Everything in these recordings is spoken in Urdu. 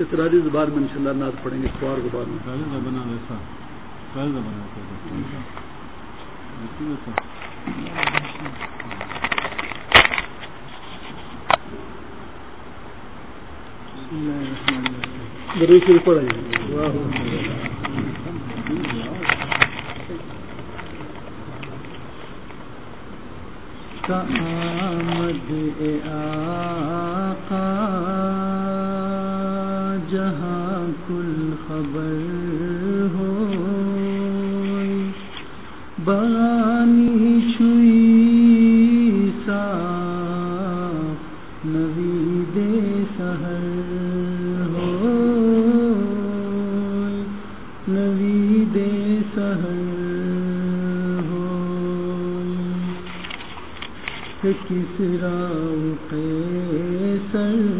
اطرادی زبان میں انشاءاللہ نعت پڑھیں گے کے بعد میں۔ ضرور شریف پڑھیں آمد آقا خبر ہو بغانی چھوئی سا نوی دے سہر ہو نوی دے سہر ہو کس راؤ سر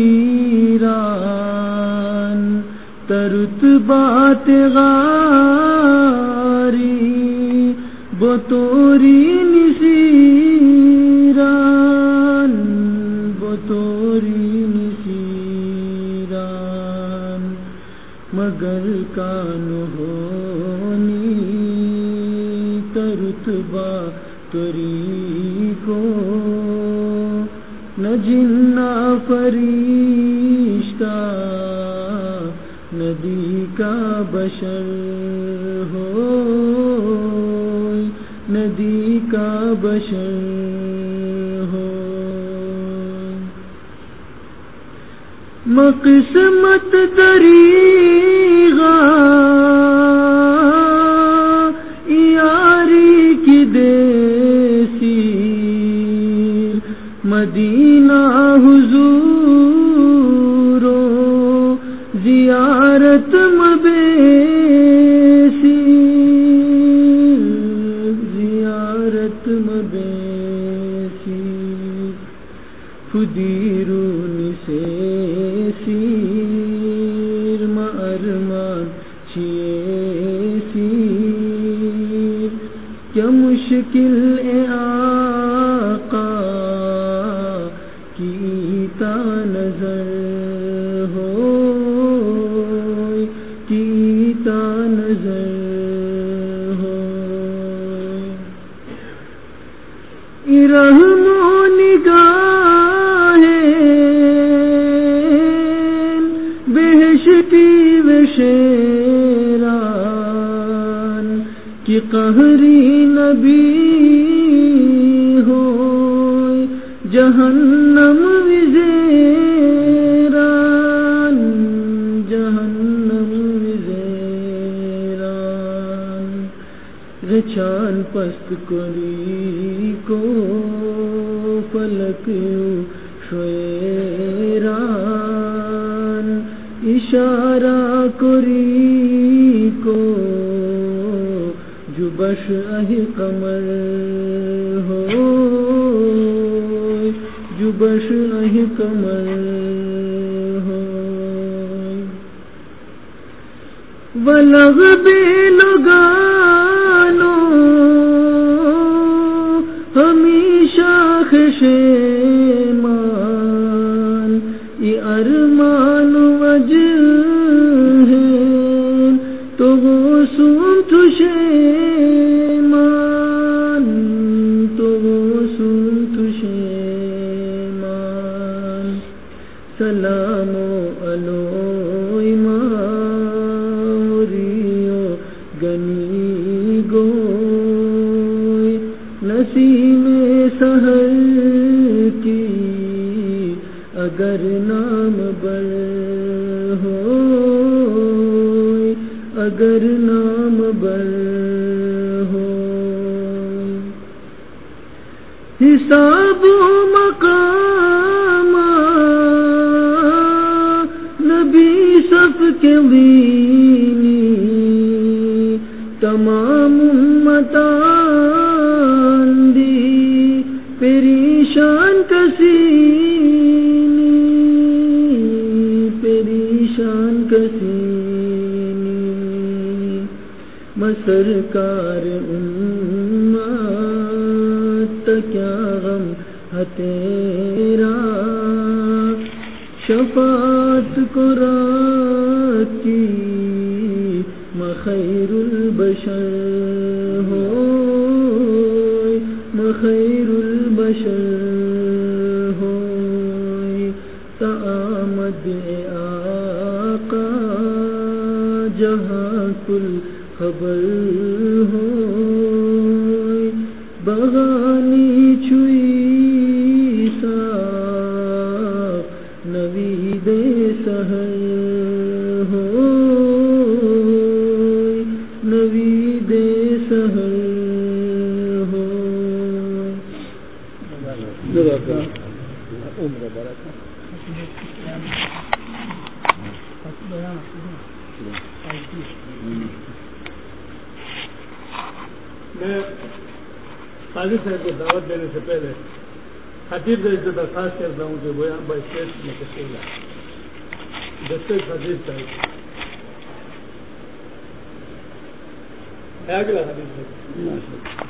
ترت بات غاری بطوری نسیران بطوری نسیران مگر کان ہونی ترتبا تری کو نہ جنا فرشتہ ندی کا بشر ہو۔ ندی کا بشر ہو۔ مقسمت دریغا۔ یاری کی دیسی۔ مدینہ حضور مشکل قہری نبی ہو جہنم وزیران جہنم وزیران۔ رچان پست کری کو فلک شیران اشارہ کری کو جبش اہ کمر ہو جبش اہ کمر ہو ولغ بے لگانو ہمیشہ خشیمان کتاب و مقام نبی صف کے دینی تمام امتان دی پریشان کسی پریشان کسی مسرکار ام امت کیا غم، ہے تیرا۔ شفاعت کو راتی مخیر البشر ہو مخیر البشر ہو تعامد آقا، جہاں کل خبر ہو بغانی قاضی صاحب کو دعوت دینے سے پہلے خطیب سے سے درخواست کرتا ہوں کہ وہ یہاں بائی اسٹیٹ میں تشکیل ہے ڈسٹرکٹ خطیب صاحب ہے اگلا خطیب صاحب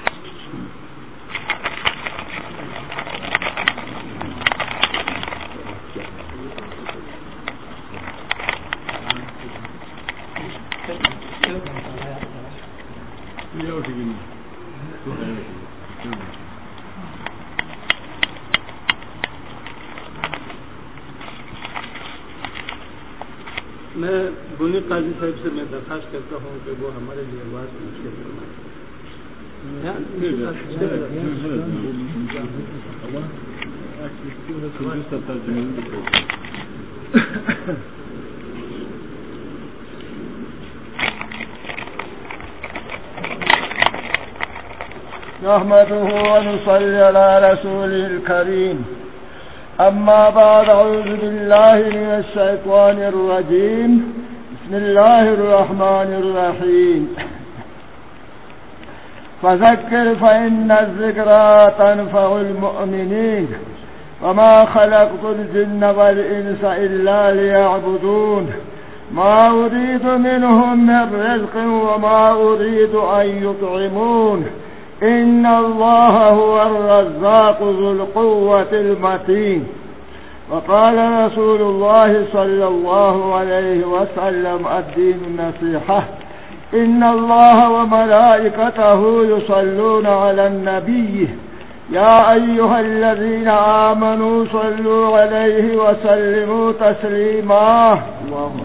میں گونی قاضی صاحب سے میں درخواست کرتا ہوں کہ وہ ہمارے لیے آواز مشکل نحمده ونصلي على رسوله الكريم. أما بعد، أعوذ بالله من الشيطان الرجيم. بسم الله الرحمن الرحيم فذكر فإن الذكرى تنفع المؤمنين وما خلقت الجن والإنس إلا ليعبدون. ما أريد منهم من رزق وما أريد أن يطعمون. إن الله هو الرزاق ذو القوة المتين. وقال رسول الله صلى الله عليه وسلم الدين النصيحة. إن الله وملائكته يصلون على النبي. يا أيها الذين آمنوا صلوا عليه وسلموا تسليما. اللهم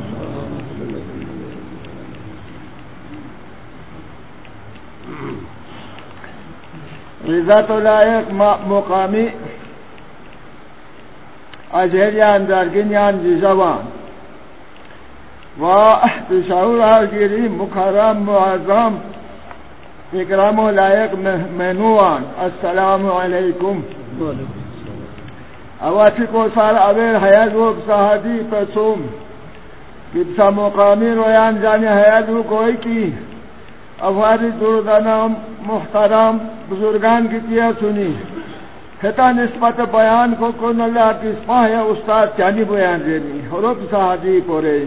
عزت لایق مقامی اجهریان درگینیان جیزوان و بشعور آگیری مکرم معظم اکرام و لایق منوان السلام علیکم۔ اواتی کو سال اویر حیات و بساہدی پسوم کبسا مقامی رویان جانی حیات و کوئی کی افاری دردانم محترم بزرگان کی کیا سنی۔ خطا نسبت بیان کو کن اللہ کی اسپاہ یا استاد چانی بیان رینی حروب صحادی پورے۔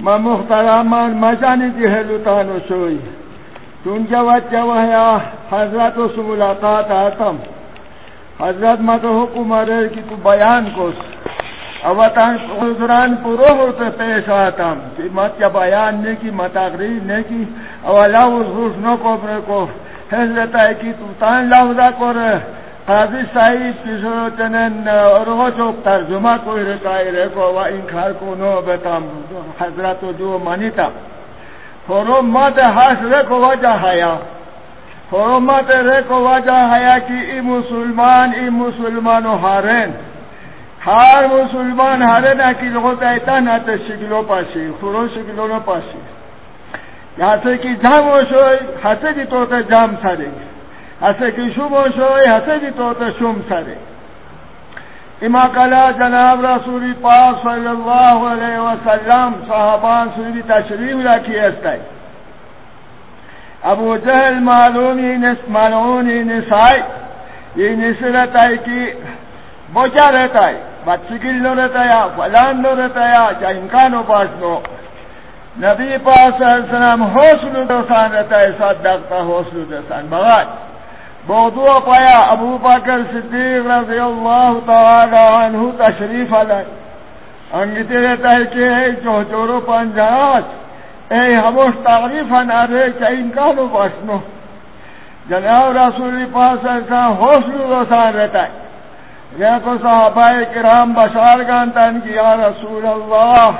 ما محترمان مجانی جی دی حلوتان و شوئی۔ تون جوات جوہیا حضرت و ملاقات آتم۔ حضرت ما تو حکم رہے کی تو بیان کوس۔ اوتان حضران پرو ہوتے پیش آتم۔ کہ مت یا بیان نے کی، مت تقریر نے کی۔ او اللہ اس نو کو، اپنے کو۔ حضرت ہے کی تو تان لفظہ کو رہے قاضی صاحب کی چنن روح چوک ترجمہ کوئی رکائی رے کو و انکار کو نو بتام حضرت جو مانیتا حرمت حشر کو وجہ حیا۔ حرمت رے کو وجہ حیا کی ای مسلمان ای مسلمان و ہارین ہر مسلمان ہارین کی لوگوں کا ایتا نہ تے شکلو پاسی خورو شکلو نہ پاسی یہاں سے کی جام ہو شوئی ہسے کی تو جام سارے۔ گی ہسے کی شوم ہو شوئی، ہسے کی تو شوم سارے اما کلا جناب رسول پاک صلی اللہ علیہ وسلم، صحابان سوری تشریف رکھی ہے ابو جہل معلومی معلومی نسائی۔ یہ نسرت ہے کہ بوچا رہتا ہے بچگل نو رہتا ہے، فلان نو رہتا ہے چاہے امکان ہو پاس نو نبی پاس السلام حوصل دوسان رہتا ہے ساتھ ڈاکتا حوصل دوسان بغات بہدو پایا ابو بکر صدیق رضی اللہ تعالی عنہ تشریف علیہ۔ انگیتے رہتا ہے کہ جو چورو پنجاس اے ہموش تعریف نارے چاہے امکانو باشنو جناب رسول پاس ایسا حوصل دوسان رہتا ہے۔ یہ کو صحابہ کرام بشار گانتا گانتن کی یا رسول اللہ،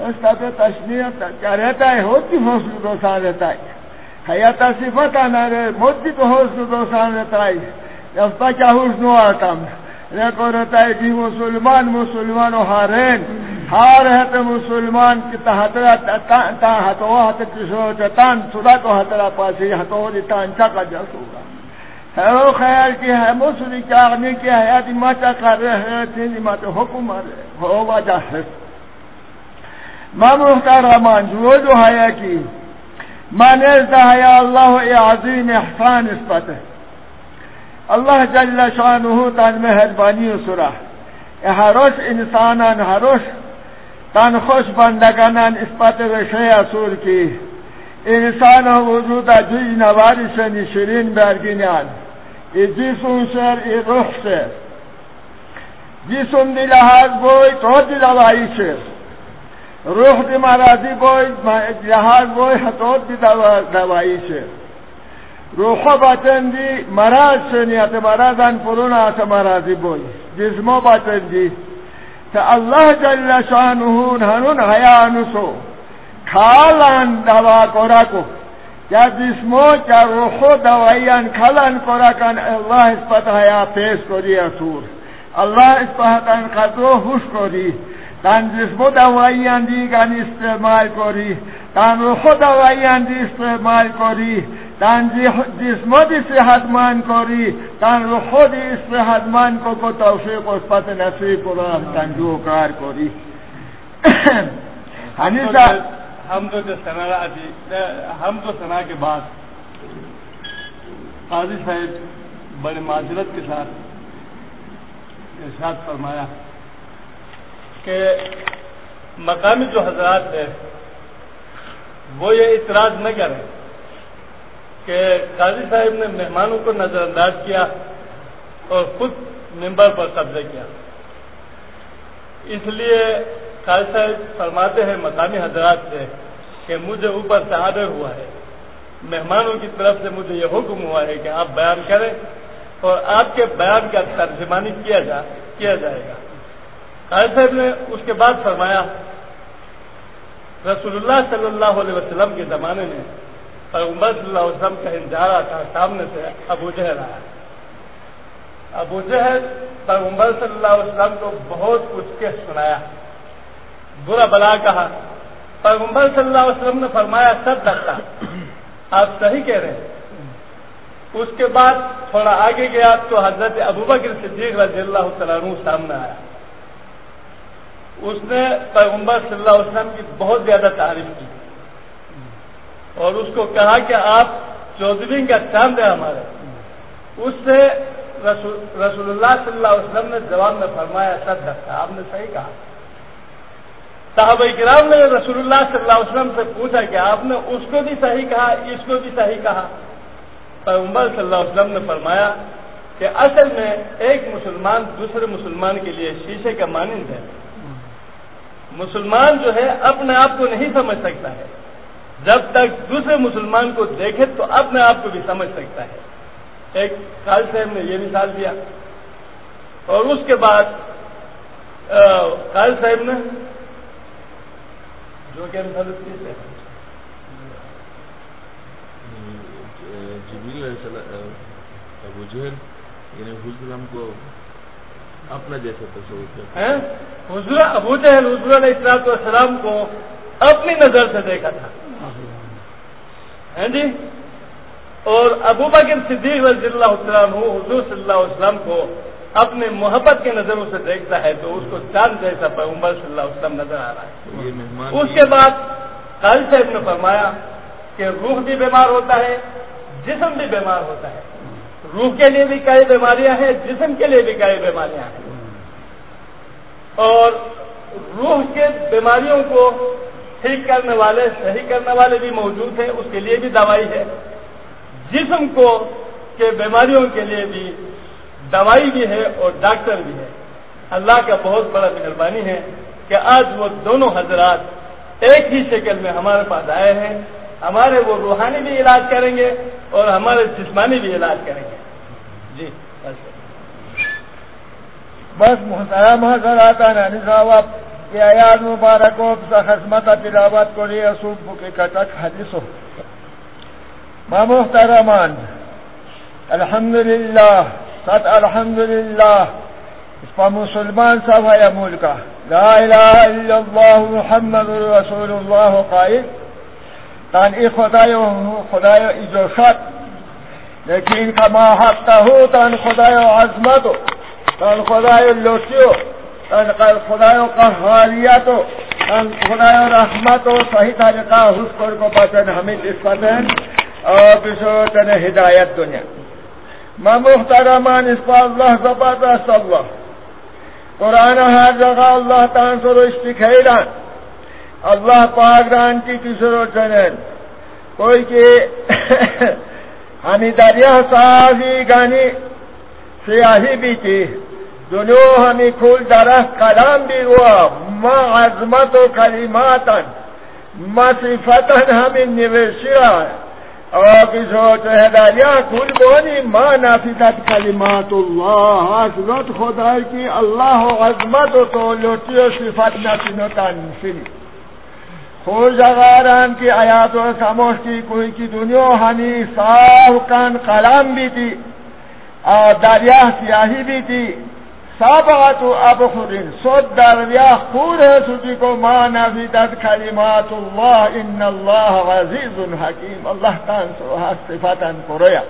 اس کا تو تشریح کیا رہتا ہے؟ ہوتی حوصل دوسان رہتا ہے۔ حیات صفت آنا رہے موتی تو حوصل دوسان رہتا ہے یفتا کیا حسن آتا ریکو رہتا ہے کہ مسلمان مسلمان و ہارین ہار ہے تو مسلمان کی تحترا تا ہتو ہت کسو تان سدا تو ہترا پاسی ہتو تان چکا جس ہوگا ہے وہ خیال کی ہے مسلی چاہنے کی حیات ماتا کر رہے ہیں تین مات حکم رہے ہو وجہ ہے. ماں محترمان جی، جو جو حیا کی مانے حیا اللہ عظیم احسان اس پت اللہ جل شانہ تان مہربانی سرا. ہروش انسانان ہروش تان خوش بندگانان اس پت وشے اصور کی. انسان وجود جوی نواری سے نشرین برگینان ای جسم سر ای روح سے جسم دی لحاظ بوئی، تو دی دوائی سے روح دی مرازی بوئی لحاظ بوئی، حتوت دی دوائی سے روح باطن دی مراز سے نیت مرازان پرونا آتا مرازی بوئی. جسمو باطن دی. تا اللہ جل شانہون ہنون حیانسو کھالان دوا کورا کو کیا جسمو، کیا روحو دوائیان کھالان کراکن اللہ اس پتہ حیا پیش کری اصور اللہ اس پتہ قدرو خوش کری تان جسمو دوائیان دی گن استعمال کری تان روحو دوائیان دی استعمال کری تان جسمو دی صحت مان کری تان روحو دی صحت مان کو کو توفیق اس پتہ نصیب کرا تان جو کار کری حنیسہ ہم تو سنا ہم تو سنا کے بعد قاضی صاحب بڑے معذرت کے ساتھ ارشاد فرمایا کہ مقامی جو حضرات ہے وہ یہ اعتراض نہ کریں کہ قاضی صاحب نے مہمانوں کو نظر انداز کیا اور خود ممبر پر قبضہ کیا۔ اس لیے قاضی صاحب فرماتے ہیں، مقامی حضرات سے کہ مجھے اوپر سے آڈر ہوا ہے۔ مہمانوں کی طرف سے مجھے یہ حکم ہوا ہے کہ آپ بیان کریں اور آپ کے بیان کا ترجمانی کیا جا، کیا جائے گا۔ قائد صاحب نے اس کے بعد فرمایا، رسول اللہ صلی اللہ علیہ وسلم کے زمانے میں پیغمبر صلی اللہ علیہ وسلم کا انتہارا تھا، سامنے سے ابو جہل آیا۔ ابو جہل پیغمبر صلی اللہ علیہ وسلم کو بہت کچھ کے سنایا، برا بلا کہا۔ پیغمبر صلی اللہ علیہ وسلم نے فرمایا، سب رکھتا آپ صحیح کہہ رہے ہیں۔ اس کے بعد تھوڑا آگے گیا تو حضرت ابوبکر صدیق رضی اللہ تعالیٰ سامنے آیا۔ اس نے پیغمبر صلی اللہ علیہ وسلم کی بہت زیادہ تعریف کی اور اس کو کہا کہ آپ چودھری کا چاند ہے ہمارے۔ اس سے رسول رسول اللہ صلی اللہ علیہ وسلم نے جواب میں فرمایا سب رکھتا آپ نے صحیح کہا۔ صحابہ کرام نے رسول اللہ صلی اللہ علیہ وسلم سے پوچھا کہ آپ نے اس کو بھی صحیح کہا، اس کو بھی صحیح کہا۔ پیغمبر صلی اللہ علیہ وسلم نے فرمایا کہ اصل میں ایک مسلمان دوسرے مسلمان کے لیے شیشے کا مانند ہے۔ مسلمان جو ہے اپنے آپ کو نہیں سمجھ سکتا ہے۔ جب تک دوسرے مسلمان کو دیکھے تو اپنے آپ کو بھی سمجھ سکتا ہے۔ ایک خالد صاحب نے یہ مثال دیا۔ اور اس کے بعد خالد صاحب نے جو کہ مثال کس جبیل ابو جہل یعنی حضرم کو اپنا جیسا تصور حضور ابو جہل حضور علیہ السلام السلام کو اپنی نظر سے دیکھا تھا۔ جی؟ اور ابو بکر صدیق رضی اللہ السلام حضور صلی اللہ علیہ وسلم کو اپنے محبت کے نظروں سے دیکھتا ہے تو اس کو چاند جیسا پیغمبر صلی اللہ علیہ وسلم نظر آ رہا ہے۔ اس کے بعد قاری صاحب نے فرمایا کہ روح بھی بیمار ہوتا ہے جسم بھی بیمار ہوتا ہے۔ روح کے لیے بھی کئی بیماریاں ہیں، جسم کے لیے بھی کئی بیماریاں ہیں۔ اور روح کے بیماریوں کو ٹھیک کرنے والے، صحیح کرنے والے بھی موجود ہیں، اس کے لیے بھی دوائی ہے۔ جسم کو کے بیماریوں کے لیے بھی دوائی بھی ہے اور ڈاکٹر بھی ہے۔ اللہ کا بہت بڑا مہربانی ہے کہ آج وہ دونوں حضرات ایک ہی شکل میں ہمارے پاس آئے ہیں۔ ہمارے وہ روحانی بھی علاج کریں گے اور ہمارے جسمانی بھی علاج کریں گے۔ جی بس۔ بس محترم حضرات نانی صاحب کہ آیات مبارک و خدمت تلاوت کو لیے صوب کے کٹک حدیث ہو۔ ما محترمان الحمد للہ ست الحمد للہ اس پر مسلمان سب ہے ملک لا الہ الا اللہ محمد رسول اللہ قائد تان ای خدای خدای ایجوشت لیکن کما حقا ہو تان خدای عظمت ہو تان خدای لوٹیو تان خدای قہاریت تان خدای رحمت ہو صحیح طریقہ حسکر کو بچن ہمیں نسبتن اور بسوتن ہدایت دنیا۔ ما محترمان اس پر اللہ زبردست اللہ۔ قرآن ہر جگہ اللہ تعالیٰ سر اشتخیران اللہ پاک ران کی کسر چنن کوئی کہ ہمیں دریا سازی گانی سیاہی بھی تھی دنوں ہمیں کھول درخت کلام بھی ہوا ما عظمت و کلیماتن ما صفتن ہمیں نوشیا اور کسو ہے دریا کھول بونی، ما نافذت کلمات اللہ، حضرت خدا کی اللہ عظمت تو لوٹی و صفت نفینو تنفیلی خور جگاران کی آیات و خاموش کی، کوئی کی دنیا ہنی صاف کان کلام بھی تھی اور دریا سیاہی بھی تھی سابقت اب خورین سود دریا خور ہے سوچی کو ماں نفیدت کلمات اللہ، ان اللہ عزیز حکیم۔ اللہ تان سو صفتن قریا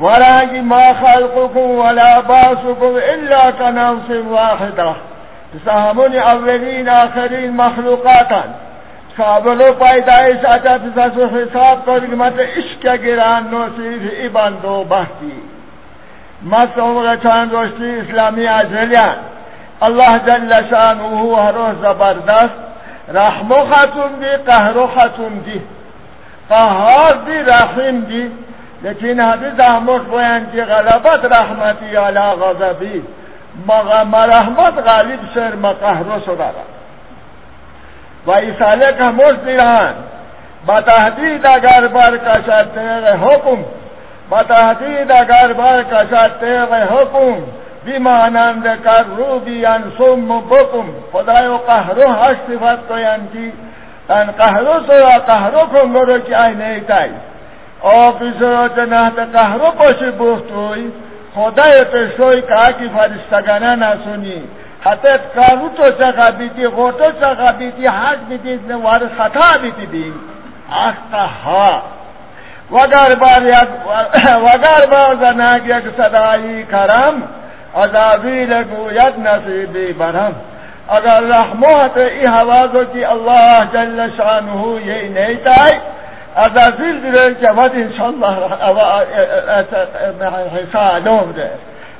ورا کی ما خلقکم ولا باسکم الا کنفس واحدہ۔ سامون اولین آخرین مخلوقاتان قابلو پیدایش آتا پس حساب پر مت عشق گران نو صرف ایبان دو بحثی. مت عمر چاند روشتی اسلامی آجلیان اللہ جل شانوه ہر روز زبردست. رحم و ختم دی قهر و ختم دی. قهار دی، رحم دی. لیکن حدیث احمد بیان کی غلبت رحمتی علی غضبی. مرحمت غالب سر مقہر سدارا و اسالے کا مشتران بتحدید اگر بر کا شرط حکم بتحدید اگر بر کا شرط حکم بھی مانند کر رو بھی انسم بکم. خدا قہرو ہر صفت تو انتی تن قہرو سو قہرو کو مرو کیا نہیں تائی اور بسرو جناہ قہرو کو شبوخت ہوئی خدا شوی کہا کہ فرشتگانہ نہ سنی حتیت کارو تو چکا بیتی غوٹو چکا بیتی حاج بیتی وار خطا بیتی بھی آخ کا ہا وگر بار وگر بار زناک یک صدائی کرم عذابی لگوید نصیبی برم. اگر رحمت ای حوازو کی اللہ جل شانہ یہ نہیں تائی عزازیل دیره که باید انشالله حسالوم ده.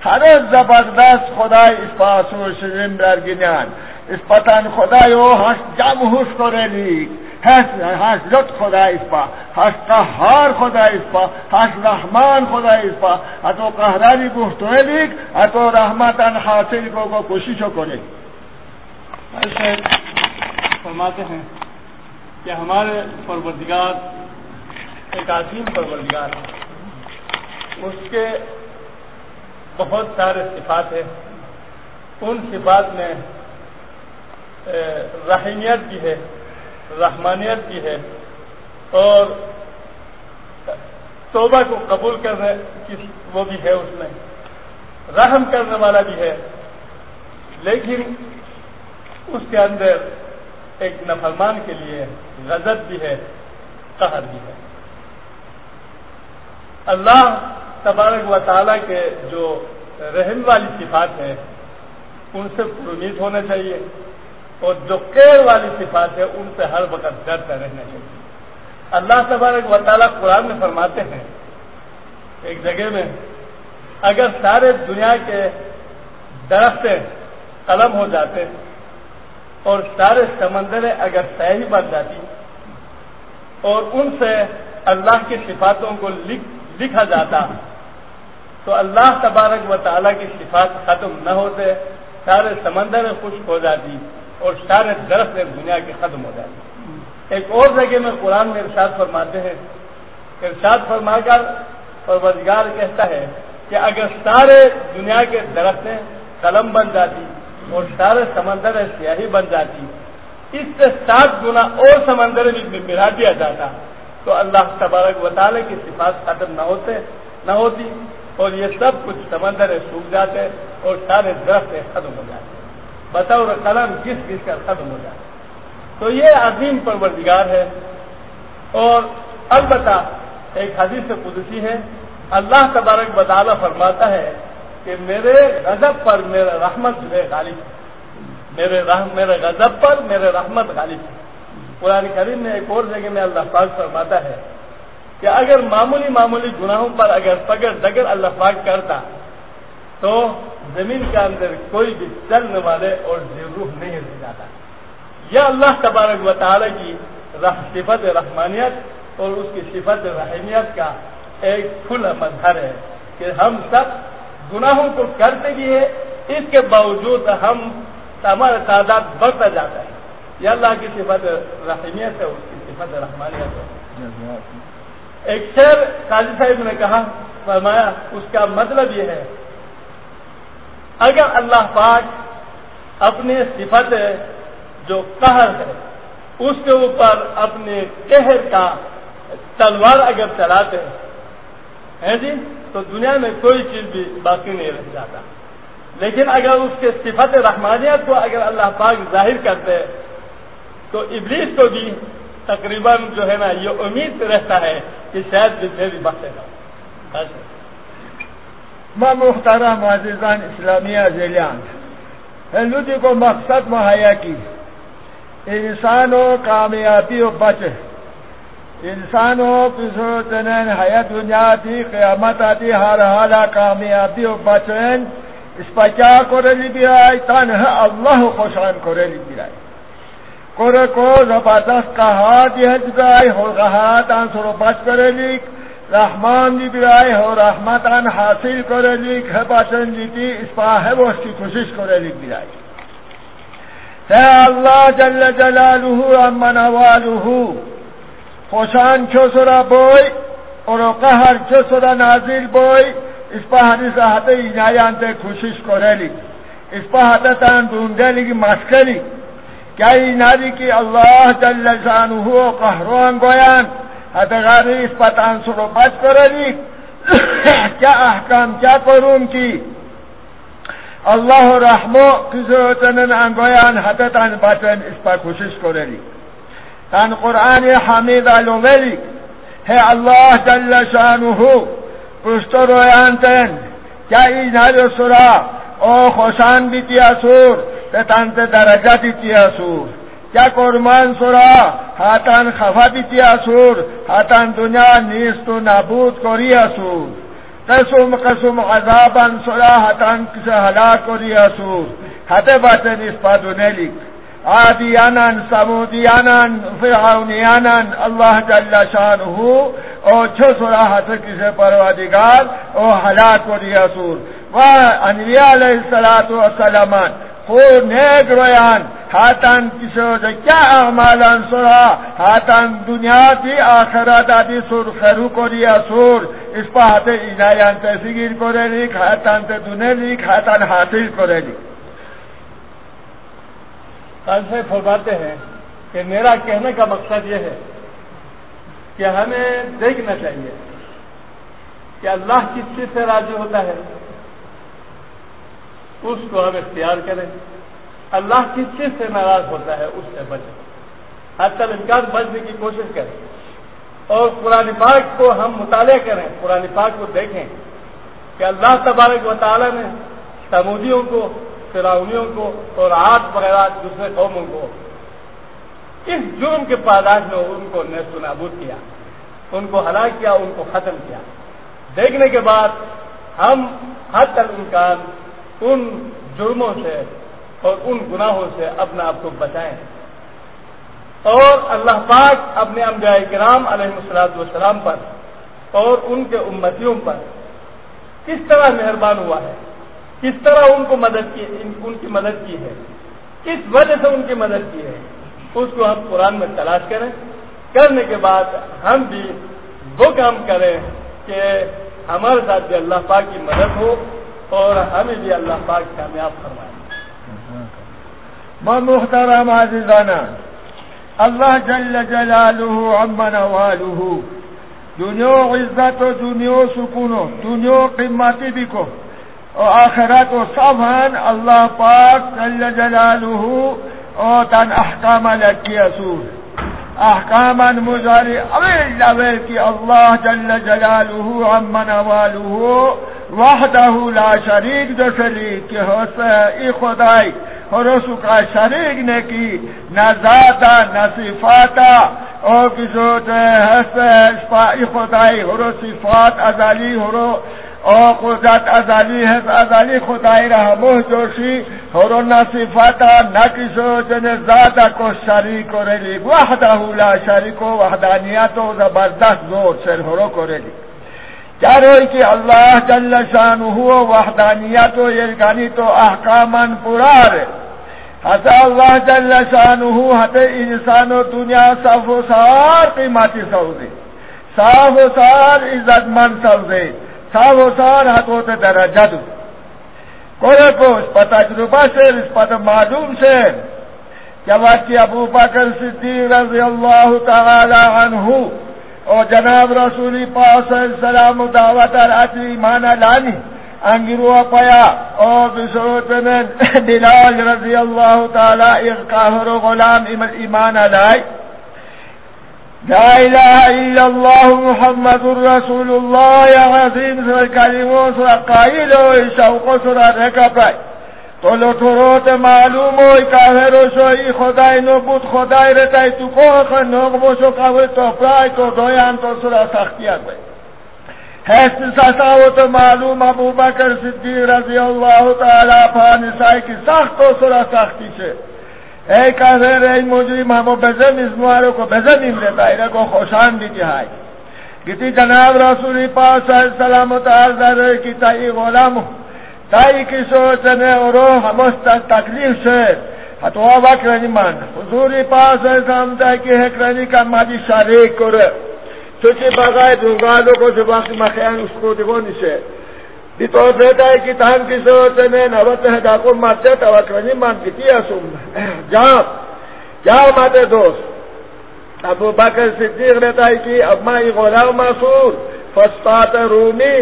هر زبردست خدای اسپاس و شریم برگینان اسپتان خدای او هست جمع هست کرلی هست حضرت خدای اسپا هست قهار خدای اسپا هست رحمان خدای اسپا حتی قهرانی گفتوه لیک حتی رحمتان حاصل کو کو کوششو کنی. فرماتے ہیں کہ ہمارے پروردگار ایک عظیم پروردگار ہے۔ اس کے بہت سارے صفات ہیں۔ ان صفات میں رحیمیت بھی ہے، رحمانیت بھی ہے۔ اور توبہ کو قبول کرنے کی وہ بھی ہے اس میں۔ رحم کرنے والا بھی ہے۔ لیکن اس کے اندر ایک نفرمان کے لیے غضب بھی ہے، قہر بھی ہے۔ اللہ تبارک و تعالیٰ کے جو رحم والی صفات ہے ان سے امید ہونا چاہیے اور جو کیر والی صفات ہے ان سے ہر وقت ڈرتا رہنا چاہیے۔ اللہ تبارک و تعالیٰ قرآن میں فرماتے ہیں، ایک جگہ میں، اگر سارے دنیا کے درخت قلم ہو جاتے اور سارے سمندریں اگر سہی بن جاتی اور ان سے اللہ کی صفاتوں کو لکھ لکھا جاتا۔ تو اللہ تبارک و تعالیٰ کی صفات ختم نہ ہوتے، سارے سمندر خشک ہو جاتی اور سارے درخت دنیا کے ختم ہو جاتے۔ ایک اور جگہ میں قرآن میں ارشاد فرماتے ہیں۔ ارشاد فرما کر اور روزگار کہتا ہے کہ اگر سارے دنیا کے درختیں قلم بن جاتی اور سارے سمندر سیاہی بن جاتی، اس سے سات گنا اور سمندر بھی ملا دیا جاتا۔ تو اللہ تبارک و تعالیٰ کی صفات ختم نہ ہوتے، نہ ہوتی، اور یہ سب کچھ سمندر سوکھ جاتے اور سارے درخت ختم ہو جاتے۔ بطور قلم گس گس کر ختم ہو جاتے۔ تو یہ عظیم پروردگار ہے۔ اور البتہ ایک حدیث قدسی ہے۔ اللہ تبارک بدالہ فرماتا ہے کہ میرے غضب پر میرا رحمت جو ہے غالب۔ میرے میرے غضب پر میرے رحمت غالب۔ ہے قرآن کریم میں ایک اور جگہ میں اللہ پاک فرماتا ہے کہ اگر معمولی معمولی گناہوں پر اگر پکڑ دگر اللہ پاک کرتا تو زمین کے اندر کوئی بھی چلنے والے اور ضرور نہیں رہ جاتا۔ یہ اللہ تبارک و تعالی کی صفت رحمانیت اور اس کی صفت رحمیت کا ایک کھلا مظہر ہے کہ ہم سب گناہوں کو کرتے بھی ہے اس کے باوجود ہم ہمارا تعداد بڑھتا جاتا ہے۔ یہ اللہ کی صفت رحمیت ہے، اس کی صفت رحمانیت ہے۔ ایک شعر قاضی صاحب نے کہا، فرمایا، اس کا مطلب یہ ہے، اگر اللہ پاک اپنی صفت جو قہر ہے، اس کے اوپر اپنے قہر کا تلوار اگر چلاتے ہیں جی تو دنیا میں کوئی چیز بھی باقی نہیں رہ جاتا۔ لیکن اگر اس کے صفت رحمانیت کو اگر اللہ پاک ظاہر کرتے تو ابلیس کو بھی تقریباً جو ہے نا، یہ امید رہتا ہے کہ شاید جتنے بھی بخشے گا۔ میں محترم عزیزان اسلامیہ ذیلیان ہندوجی کو مقصد مہیا کی۔ انسانوں کامیابی و بچ۔ انسانوں کی صورت حیات دنیا تھی قیامت آتی ہر حالا کامیابی و بچن۔ اس پر کیا کرے بھی آئی تن اللہ خوشان کرے بھی آئی کرے کو زبردست کا ہاتھ یہ جگائے ہو رہا تان سرو بچ کرے لکھ رحمان جی برائے ہو رحمتان حاصل کرے لکھ ہے بچن جیتی اس پا ہے، وہ اس کی کوشش کرے لکھ برائی ہے اللہ جل جلالہ امن والہ۔ خوشان چو سرا بوئی، اور قہر چو سرا نازل بوئی۔ اس پا حدیث حد عنایان تے کوشش کرے لکھ اس پا حدتان ڈونڈے لکھ مسکری کیا ناری کی اللہ جل شانہ قہروان گویان حدغاری اس پتان سرو بچ کرلی کیا احکام، کیا کرون کی؟ اللہ رحمو کسوتنن انگویان حدتان بچن اس پر کوشش کرلی۔ تان قرآن حمید علو ولی ہے اللہ جل شانہ پشتو رویان تن، کیا ای ناری سرا، او خوشان بھی تیا سور تانت درجہ دیتی سور کیا قرمان سورا؟ ہاتان خفا دیتی سور ہاتان دنیا نیست و نابود کری سور قسم قسم عذابان سورا، ہاتان کس ہلاک کری سور ہتے باتیں اس پا دنیلی آدیانان سمودیانان فرعونیانان اللہ جل شانہ او چھو سورا ہاتھ کسے پروادگار او ہلاک کری سور و انبیاء علیہ السلام و نیک رویان. ہاتان کسو کیا اعمالان سورا ہاتان دنیا دی آخرات آدی سور خیرو کو ریا سور اس پا ہاتے عنایان تحصیل کرے لیک، ہاتان تے دنے لیک، ہاتان حاصل کرے لیک. سے فرماتے ہیں کہ میرا کہنے کا مقصد یہ ہے کہ ہمیں دیکھنا چاہیے کہ اللہ کس چیز سے راضی ہوتا ہے؟ اس کو ہم اختیار کریں۔ اللہ کس چیز سے ناراض ہوتا ہے، اس سے بچیں حد تک امکان بچنے کی کوشش کریں۔ اور قرآن پاک کو ہم مطالعہ کریں، قرآن پاک کو دیکھیں کہ اللہ تبارک و تعالیٰ نے سمودیوں کو فراؤنیوں کو اور آگ وغیرہ دوسرے قوموں کو اس جرم کے پاداش میں ان کو نیست و نابود کیا، ان کو ہلاک کیا، ان کو ختم کیا۔ دیکھنے کے بعد ہم حد تک امکان ان جرموں سے اور ان گناہوں سے اپنے آپ کو بچائیں۔ اور اللہ پاک اپنے انبیاء کرام علیہ السلاط والسلام پر اور ان کے امتیوں پر کس طرح مہربان ہوا ہے، کس طرح ان کو مدد کی ان کی مدد کی ہے، کس وجہ سے ان کی مدد کی ہے، اس کو ہم قرآن میں تلاش کریں۔ کرنے کے بعد ہم بھی وہ کام کریں کہ ہمارے ساتھ بھی اللہ پاک کی مدد ہو۔ اور ہمیں بھی اللہ پاک کامیاب فرمائے۔ محترم عزیزانہ اللہ جل جلالہ عمن والہ، دنیا عزت و دنیا سکون و دنیا قیمتی بھی کو اور آخرت و سب اللہ پاک جل جلالہ اور تن احکام لکی اصول احکام مزاری اویل اویل کی اللہ جل جلالہ عمن والہ وحدہ لا شریک جو شریک کہ ہو ای خدائی رسو کا شریک نے کی نہ ذاتا نہ صفاتا اور کسو خدائی ہرو صفات ازالی ہرو اور قدرت ازالی ہے ازالی خدائی رہا موہ جوشی. ہرو نہ صفاتا نہ کسو جن ذاتا کو شریک ہو رہی وحدہ لا شریک ہو وحدانیت و زبردست زور سے ہرو کو رہی کیا روئی کہ اللہ جل شان ہو وحدانیت و یلگانی تو احکامن پرار حتی اللہ جل شان ہو حتی انسان و دنیا صاف و سار قیمتی سوزے۔ صاف و سار عزت من سوزے۔ صاف و سار حقوت درجہ دو کورے کو اس پر تجربہ سے اس پر معلوم سے کیا واقعی ابو بکر صدیق رضی اللہ تعالی عنہ اور جناب رسولی پاس السلام دعوت راتی ایمان لانی انگرو پیا اور بلال رضی اللہ تعالی اقاہر غلام ایمان لائی۔ لا الہ الا اللہ محمد الرسول اللہ یا عظیم سر کریموں سر قائل ہو شوق سر رکا پائی تو لو معلوم ہو کاہر سو ای خدای نو بود، خدای رتای تو کوخ نوغ بوشو کاوی تو پرای تو دویان تو سر سختیات بھائی۔ سسا ہو تو معلوم ابو بکر صدیق رضی اللہ تعالیٰ فانسائی کی سخت و سرا سختی سے اے کہتے رہے مجرم، ہم بزن اس موارو کو بزن ہی لیتا ہے کو خوشان بھی جہائی کسی جناب رسول پاس صلی اللہ علیہ السلام تعالی کی تائی غلام تائی کی سوچ نے اور ہم تکلیف سے ہتوا وقت مان حضوری پاس سامتا کی ہے کا مادی شریک کرے چونکہ بغیر دونگالوں کو جو باقی مخیان اس کو دیکھو نیچے دی تو دیتا ہے کہ تان کی صورت میں نوت ہے ڈاکو مارتے تو اکرنی مان کی تھی اسوم جہاں ماتے دوست۔ ابو بکر صدیق رہتا ہے کہ اب ماں غلام مسور فسطات رومی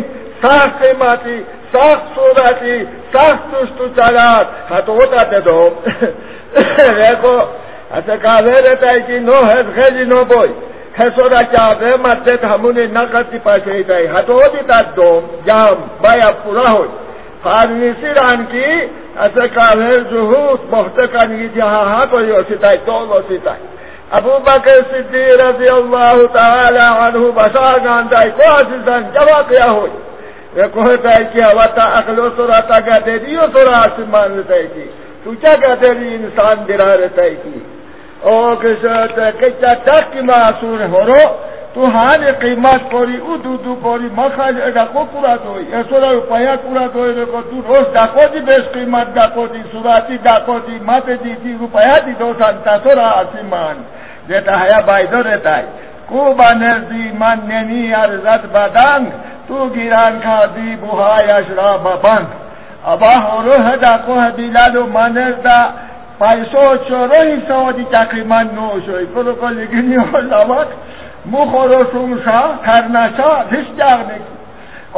سخت قیمتی سخت صورتی سخت چست چالات ہاتھ ہوتا تھے دو دیکھو اچھا کہا رہتا ہے کہ نو ہے خیلی نو بوئی خسورا چاہتے مرتے ہمونی نقصی پاسے دائی ہتو دیتا دوم جام بایا پورا ہوئی فارنی سیران کی ایسے کاوے زہوت محتقان کی جہاں ہاں کوئی اوسیتائی دول اوسیتائی ابو بکر صدی رضی اللہ تعالی عنہ بسا گاندائی کو عزیزان جوا کیا ہوئی وہ کہتا ہے کہ وطا اقلو سورا تا گا دے دیو سورا آسمان رہتا ہے کی تو کہتے ہیں انسان درا رہتا ہے کی او کچا تک معصور ہورو، تو ہاں قیمت کوری او دو دو کوری مخاج ڈاکو پورا تو سولہ روپیہ پورا تو دیکھو، تو روز ڈاکو دی بیس قیمت ڈاکو دی سوراتی ڈاکو دی مت دی تھی روپیہ دی دو سانتا سورا آسمان۔ دیتا ہے بائی دو رہتا ہے۔ کو بانر دی، من نینی ارزت بدنگ۔ تو گیران کھا دی بوہا یا شراب بند۔ ابا ہورو ہے ڈاکو ہے دیلالو مانر دا۔ پایسو چورو سو دی تقریباً نو شوی کلو کلی گنی و لوک مخورو سومشا کرنشا دش جاگ نکی۔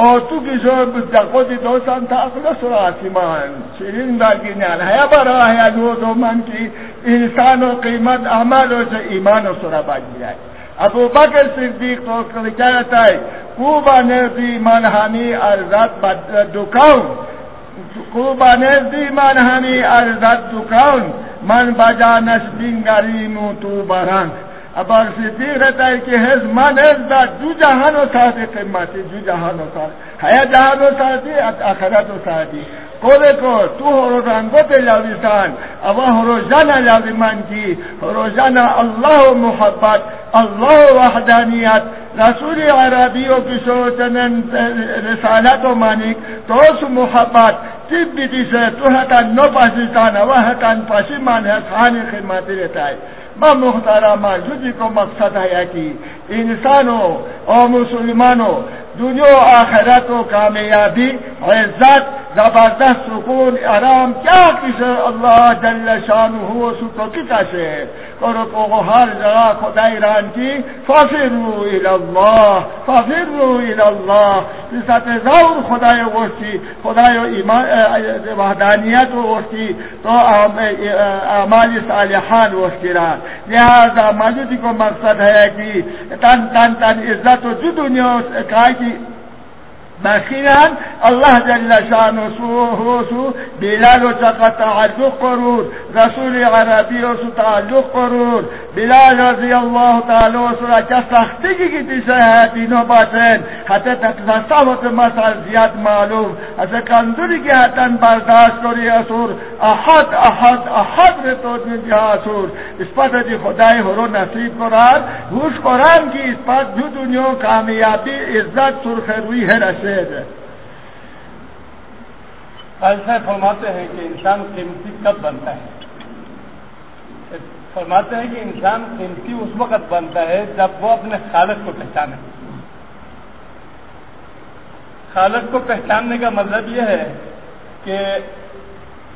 اور تو کی سو دقو دی دو سان تا اقلا سر آسمان شیرین دا گینیان ہے برا ہے دو دو من کی انسان و قیمت، عمل و سے ایمان و سر باگی ابو بکر صدیق تو کیا رہتا ہے کوبا نردی منهمی ارزد دکان کوبا نردی منهمی ارزد دکان من بجانش بینگریم و تو برند ابر صدیق ہے کہ حز من حز دا جو جہان و ساتھی قیمتی، جو جہان و ساتھی ہے جہان و ساتھی آخرت و ساتھی کولے کو، تو ہرو رنگو تے جاوی سان ابا ہرو جانا جاوی من کی؟ ہرو جانا اللہ محبت اللہ وحدانیت. رسول عربی و کسو رسالت و مانک تو اس محبت تب بیتی سے تو ہتا نو پاسستان و ہتا پاسی مان ہے خانی خدماتی رہتا ہے۔ میں محترمہ جدی کو مقصد ہے کہ انسانوں اور مسلمانوں دنیا آخرت و کامیابی، عزت، زبردست سکون، آرام، کیا کسی اللہ جل شان ہو سکو کتا سے کرو کو ہر جگہ خدا ایران کی فافر رو اللہ فافر رو اللہ سات زور خدا وشتی خدا وحدانیت وشتی تو اعمال صالحان وشتی رہا لہذا مجھے کو مقصد ہے کہ تن تن تن عزت و جو دنیا کہا کہ بخیران اللہ جل شان سو بلال و چکا تعلق قرور رسول عربی و سو تعلق قرور بلال رضی اللہ تعالی و سو کیا سختی کی کی ہے تینوں باتیں حتی تک ہوتے مسائل زیاد معلوم اسے کندوری کی حتن برداشت کری اصور احد احد احد رتو جہا اصور اس پر جی خدای ہرو نصیب قرار ہوش قرآن کی اس پر جو دنیا کامیابی، عزت، سرخ روی ہے ایسا فرماتے ہیں کہ انسان قیمتی کب بنتا ہے؟ فرماتے ہیں کہ انسان قیمتی اس وقت بنتا ہے جب وہ اپنے خالق کو پہچانے۔ خالق کو پہچاننے کا مطلب یہ ہے کہ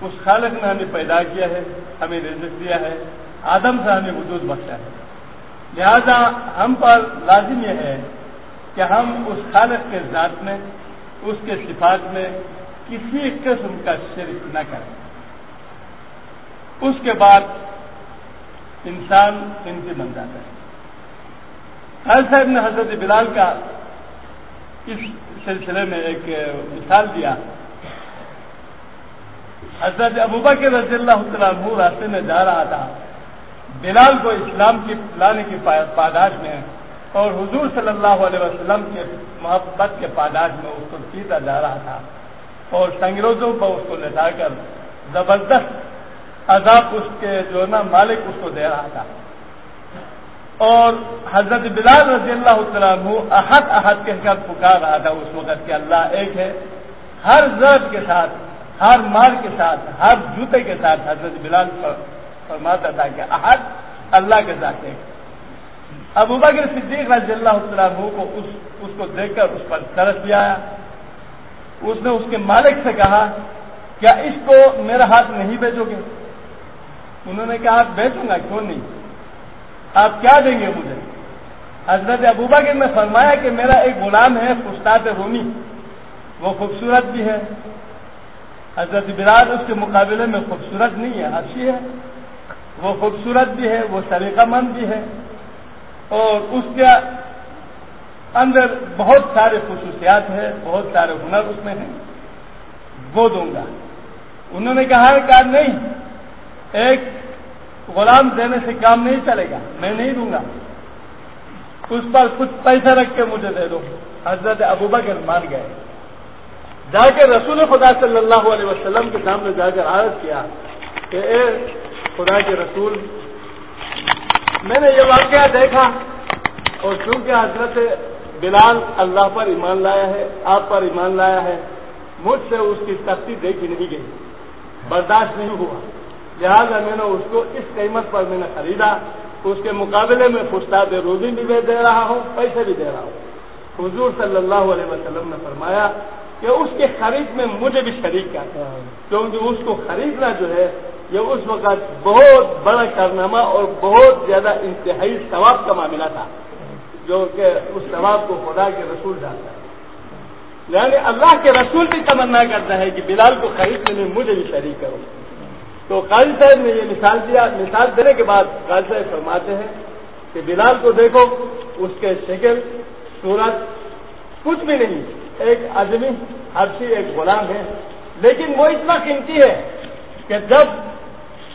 اس خالق نے ہمیں پیدا کیا ہے، ہمیں رزق دیا ہے، آدم سے ہمیں وجود بخشا ہے۔ لہذا ہم پر لازم یہ ہے کہ ہم اس خالق کے ذات میں، اس کے صفات میں کسی قسم کا شرک نہ کریں۔ اس کے بعد انسان قیمتی بن جاتا ہے۔ حضرت صاحب نے حضرت بلال کا اس سلسلے میں ایک مثال دیا۔ حضرت ابوبا کے رضی اللہ عنہ راستے میں جا رہا تھا۔ بلال کو اسلام کی لانے کی پاداش میں اور حضور صلی اللہ علیہ وسلم کے محبت کے پاداش میں اس کو سیتا جا رہا تھا اور سنگروزوں پر اس کو لٹا کر زبردست عذاب اس کے جو نا مالک اس کو دے رہا تھا۔ اور حضرت بلال رضی اللہ عنہ احد احد کہہ کر پکار رہا تھا اس وقت کہ اللہ ایک ہے۔ ہر ضرب کے ساتھ، ہر مار کے ساتھ، ہر جوتے کے ساتھ حضرت بلال فرماتا تھا کہ احد اللہ کے ساتھ ایک ابو بکر صدیق رضی اللہ عنہ کو اس اس کو دیکھ کر اس پر ترس بھی آیا۔ اس نے اس کے مالک سے کہا، کیا اس کو میرا ہاتھ نہیں بیچو گے؟ انہوں نے کہا، آپ بیچوں گا، کیوں نہیں؟ آپ کیا دیں گے مجھے؟ حضرت ابو بکر نے فرمایا کہ میرا ایک غلام ہے، استاد رومی۔ وہ خوبصورت بھی ہے۔ حضرت براد اس کے مقابلے میں خوبصورت نہیں ہے اچھی ہے۔ وہ خوبصورت بھی ہے، وہ سلیقہ مند بھی ہے۔ اور اس کے اندر بہت سارے خصوصیات ہیں، بہت سارے ہنر اس میں ہیں۔ وہ دوں گا۔ انہوں نے کہا کہ نہیں، ایک غلام دینے سے کام نہیں چلے گا، میں نہیں دوں گا۔ اس پر کچھ پیسہ رکھ کے مجھے دے دو۔ حضرت ابوبا کے مان گئے۔ جا کے رسول خدا صلی اللہ علیہ وسلم کے سامنے جا کر عرض کیا کہ اے خدا کے رسول میں نے یہ واقعہ دیکھا اور چونکہ حضرت بلال اللہ پر ایمان لایا ہے آپ پر ایمان لایا ہے مجھ سے اس کی سختی دیکھی نہیں گئی برداشت نہیں ہوا۔ لہٰذا میں نے اس کو اس قیمت پر میں نے خریدا اس کے مقابلے میں فستاد روزی بھی میں دے رہا ہوں پیسے بھی دے رہا ہوں۔ حضور صلی اللہ علیہ وسلم نے فرمایا کہ اس کے خرید میں مجھے بھی شریک کیا کیونکہ اس کو خریدنا جو ہے یہ اس وقت بہت بڑا کارنامہ اور بہت زیادہ انتہائی ثواب کا معاملہ تھا، جو کہ اس ثواب کو خدا کے رسول جانتا ہے۔ یعنی اللہ کے رسول بھی تمنا کرتا ہے کہ بلال کو خریدنے میں مجھے بھی شریک کرو۔ تو قاضی صاحب نے یہ مثال دیا۔ مثال دینے کے بعد قاضی صاحب فرماتے ہیں کہ بلال کو دیکھو، اس کے شکل، صورت کچھ بھی نہیں۔ ایک آدمی حبشی ایک غلام ہے، لیکن وہ اتنا قیمتی ہے کہ جب